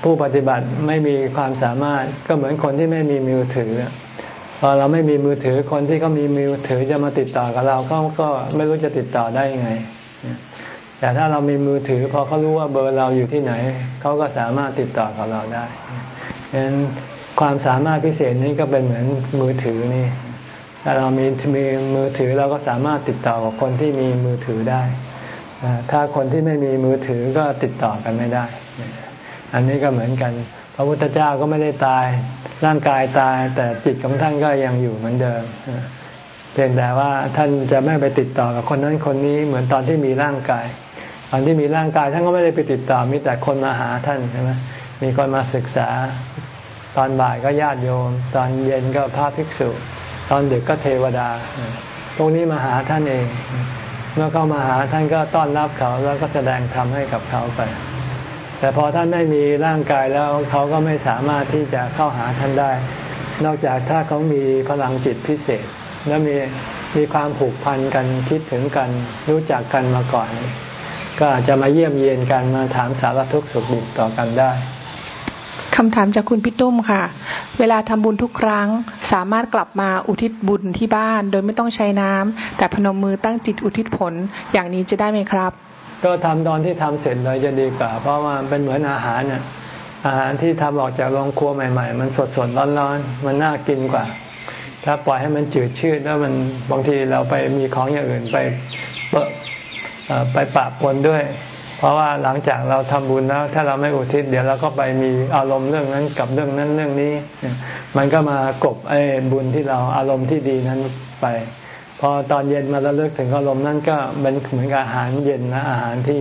ผู้ปฏิบัติไม่มีความสามารถก็เหมือนคนที่ไม่มีมือถือพอเราไม่มีมือถือคนที่เขามีมือถือจะมาติดต่อกับเราเขาก็ไม่รู้จะติดต่อได้ยังไง แต่ถ้าเรามีมือถือพอเขารู้ว่าเบอร์เราอยู่ที่ไหนเขาก็สามารถติดต่อกับเราได้ฉะนั้นความสามารถพิเศษนี้ก็เป็นเหมือนมือถือนี่ถ้าเรามีมีมือถือเราก็สามารถติดต่อกับคนที่มีมือถือได้ ถ้าคนที่ไม่มีมือถือก็ติดต่อกันไม่ได้ อันนี้ก็เหมือนกัน พระพุทธเจ้าก็ไม่ได้ตาย ร่างกายตาย แต่จิตของท่านก็ยังอยู่เหมือนเดิมเพียงแต่ว่าท่านจะไม่ไปติดต่อกับคนนั้นคนนี้เหมือนตอนที่มีร่างกาย ตอนที่มีร่างกายท่านก็ไม่ได้ไปติดต่อมีแต่คนมาหาท่านใช่ไหมมีคนมาศึกษา ตอนบ่ายก็ญาติโยม ตอนเย็นก็พระภิกษุ ตอนดึกก็เทวดาตรงนี้มาหาท่านเอง เมื่อเข้ามาหาท่านก็ต้อนรับเขาแล้วก็แสดงธรรมให้กับเขาไป แต่พอท่านไม่มีร่างกายแล้วเขาก็ไม่สามารถที่จะเข้าหาท่านได้ นอกจากถ้าเขามีพลังจิตพิเศษ และมีมีความผูกพันกันคิดถึงกันรู้จักกันมาก่อน ก็อาจจะมาเยี่ยมเยียนกันมาถามสารทุกข์สุขดิบต่อกันได้คำถามจากคุณพี่ตุ้มค่ะ เวลาทำบุญทุกครั้ง สามารถกลับมาอุทิศบุญที่บ้าน โดยไม่ต้องใช้น้ำแต่พนมมือตั้งจิตอุทิศผลอย่างนี้จะได้ไหมครับ ก็ทำตอนที่ทำเสร็จเลยจะดีกว่า เพราะว่าเป็นเหมือนอาหารเนี่ยอาหารที่ทำออกจากโรงครัวใหม่ ๆ มันสดสดร้อนๆมันน่ากินกว่า ถ้าปล่อยให้มันจืดชืดแล้วมันบางทีเราไปมีของอย่างอื่นไปเปะไปปะปนด้วย เพราะว่าหลังจากเราทำบุญแล้ว ถ้าเราไม่อุทิศเดี๋ยวเราก็ไปมีอารมณ์เรื่องนั้นกับเรื่องนั้นเรื่องนี้ มันก็มากบไอ้บุญที่เราอารมณ์ที่ดีนั้นไป พอตอนเย็นมาแล้วเลิกถึงอารมณ์นั้นก็เป็นเหมือนกับอาหารเย็นนะอาหารที่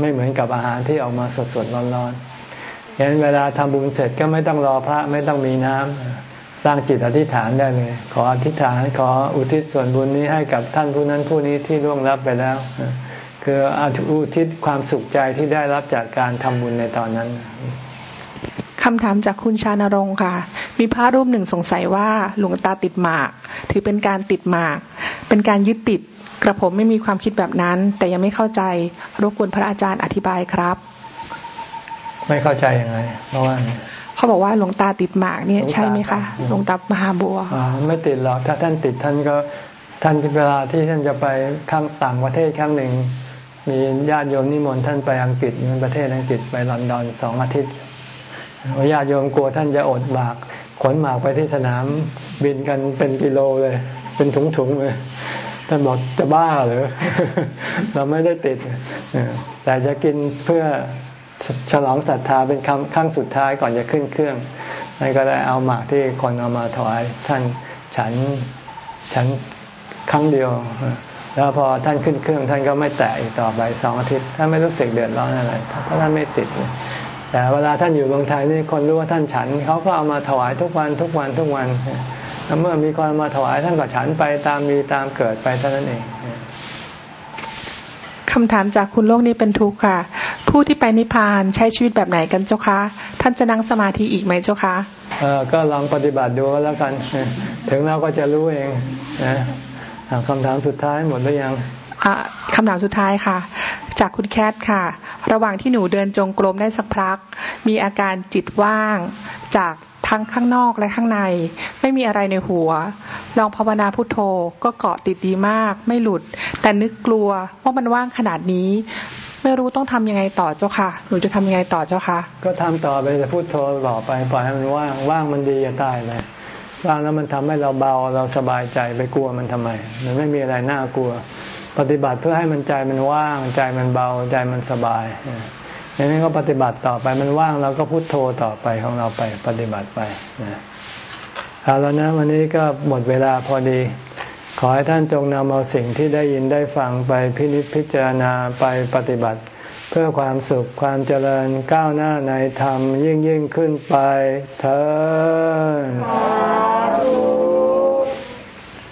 ไม่เหมือนกับอาหารที่ออกมาสดสดร้อนๆอย่างนั้นเวลาทำบุญเสร็จก็ไม่ต้องรอพระไม่ต้องมีน้ำสร้างจิตอธิษฐานได้เลย ขออธิษฐานขออุทิศส่วนบุญนี้ให้กับท่านผู้นั้นผู้นี้ที่ล่วงลับไปแล้ว คืออาอุทิศความสุขใจที่ได้รับจากการทำบุญในตอนนั้น คำถามจากคุณชานรงค์ค่ะ มีพระรูปหนึ่งสงสัยว่าหลวงตาติดหมาก ถือเป็นการติดหมาก เป็นการยึดติด กระผมไม่มีความคิดแบบนั้น แต่ยังไม่เข้าใจ รบกวนพระอาจารย์อธิบายครับ ไม่เข้าใจยังไง เพราะว่าเขาบอกว่าหลวงตาติดหมากเนี่ยใช่ไหมคะ หลวงตามหาบัวไม่ติดหรอก ถ้าท่านติดท่านก็ท่านเวลาที่ท่านจะไปข้างต่างประเทศครั้งหนึ่ง มีญาติโยมนิมนต์ท่านไปอังกฤษในประเทศอังกฤษไปลอนดอนสองอาทิตย์ ญาติโยมกลัวท่านจะอดบาก ขนหมากไปที่สนามบินกันเป็นกิโลเลย เป็นถุงๆเลยท่านบอกจะบ้าหรือเราไม่ได้ติดแต่จะกินเพื่อฉลองศรัทธาเป็นคำครั้งสุดท้ายก่อนจะขึ้นเครื่องนั่นก็ได้เอาหมากที่คนเอามาถวายท่านฉันฉันครั้งเดียว แล้วพอท่านขึ้นเครื่อง ท่านก็ไม่แตะอีกต่อไปสองอาทิตย์ท่านไม่รู้สึกเดือดร้อนอะไรเพราะท่านไม่ติด แต่เวลาท่านอยู่เมืองไทยนี่คนรู้ว่าท่านฉันเขาก็เอามาถวายทุกวันทุกวันทุกวันแล้วเมื่อมีคนมาถวายท่านก็ฉันไปตามมีตามเกิดไปเท่านั้นเองคำถามจากคุณโลกนี้เป็นทุกข์ค่ะ ผู้ที่ไปนิพพานใช้ชีวิตแบบไหนกันเจ้าคะท่านจะนั่งสมาธิอีกไหมเจ้าคะเออก็ลองปฏิบัติดูแล้วกัน ถึงเราก็จะรู้เองนะคำถามสุดท้ายหมดหรือยังคำถามสุดท้ายค่ะ จากคุณแคทค่ะ ระหว่างที่หนูเดินจงกรมได้สักพัก มีอาการจิตว่างจากทั้งข้างนอกและข้างใน ไม่มีอะไรในหัว ลองภาวนาพุทโธก็เกาะติดดีมาก ไม่หลุด แต่นึกกลัวว่ามันว่างขนาดนี้ ไม่รู้ต้องทำยังไงต่อเจ้าค่ะ หนูจะทำยังไงต่อเจ้าค่ะ ก็ทำต่อไปจะพุทโธต่อไปปล่อยให้มันว่างว่างมันดีจะตายเลยว่างแล้วมันทำให้เราเบาเราสบายใจไปกลัวมันทำไม มันไม่มีอะไรน่ากลัว ปฏิบัติเพื่อให้มันใจมันว่างใจมันเบาใจมันสบายอย่างนี้ก็ปฏิบัติต่อไปมันว่างเราก็พุโทโธต่อไปของเราไปปฏิบัติไปเอาแล้วนะวันนี้ก็หมดเวลาพอดี ขอให้ท่านจงนำเอาสิ่งที่ได้ยินได้ฟังไปพินิจพิจารณาไปปฏิบัติ เพื่อความสุขความเจริญก้าวหน้าในธรรมยิ่งยิ่งขึ้นไปเธอ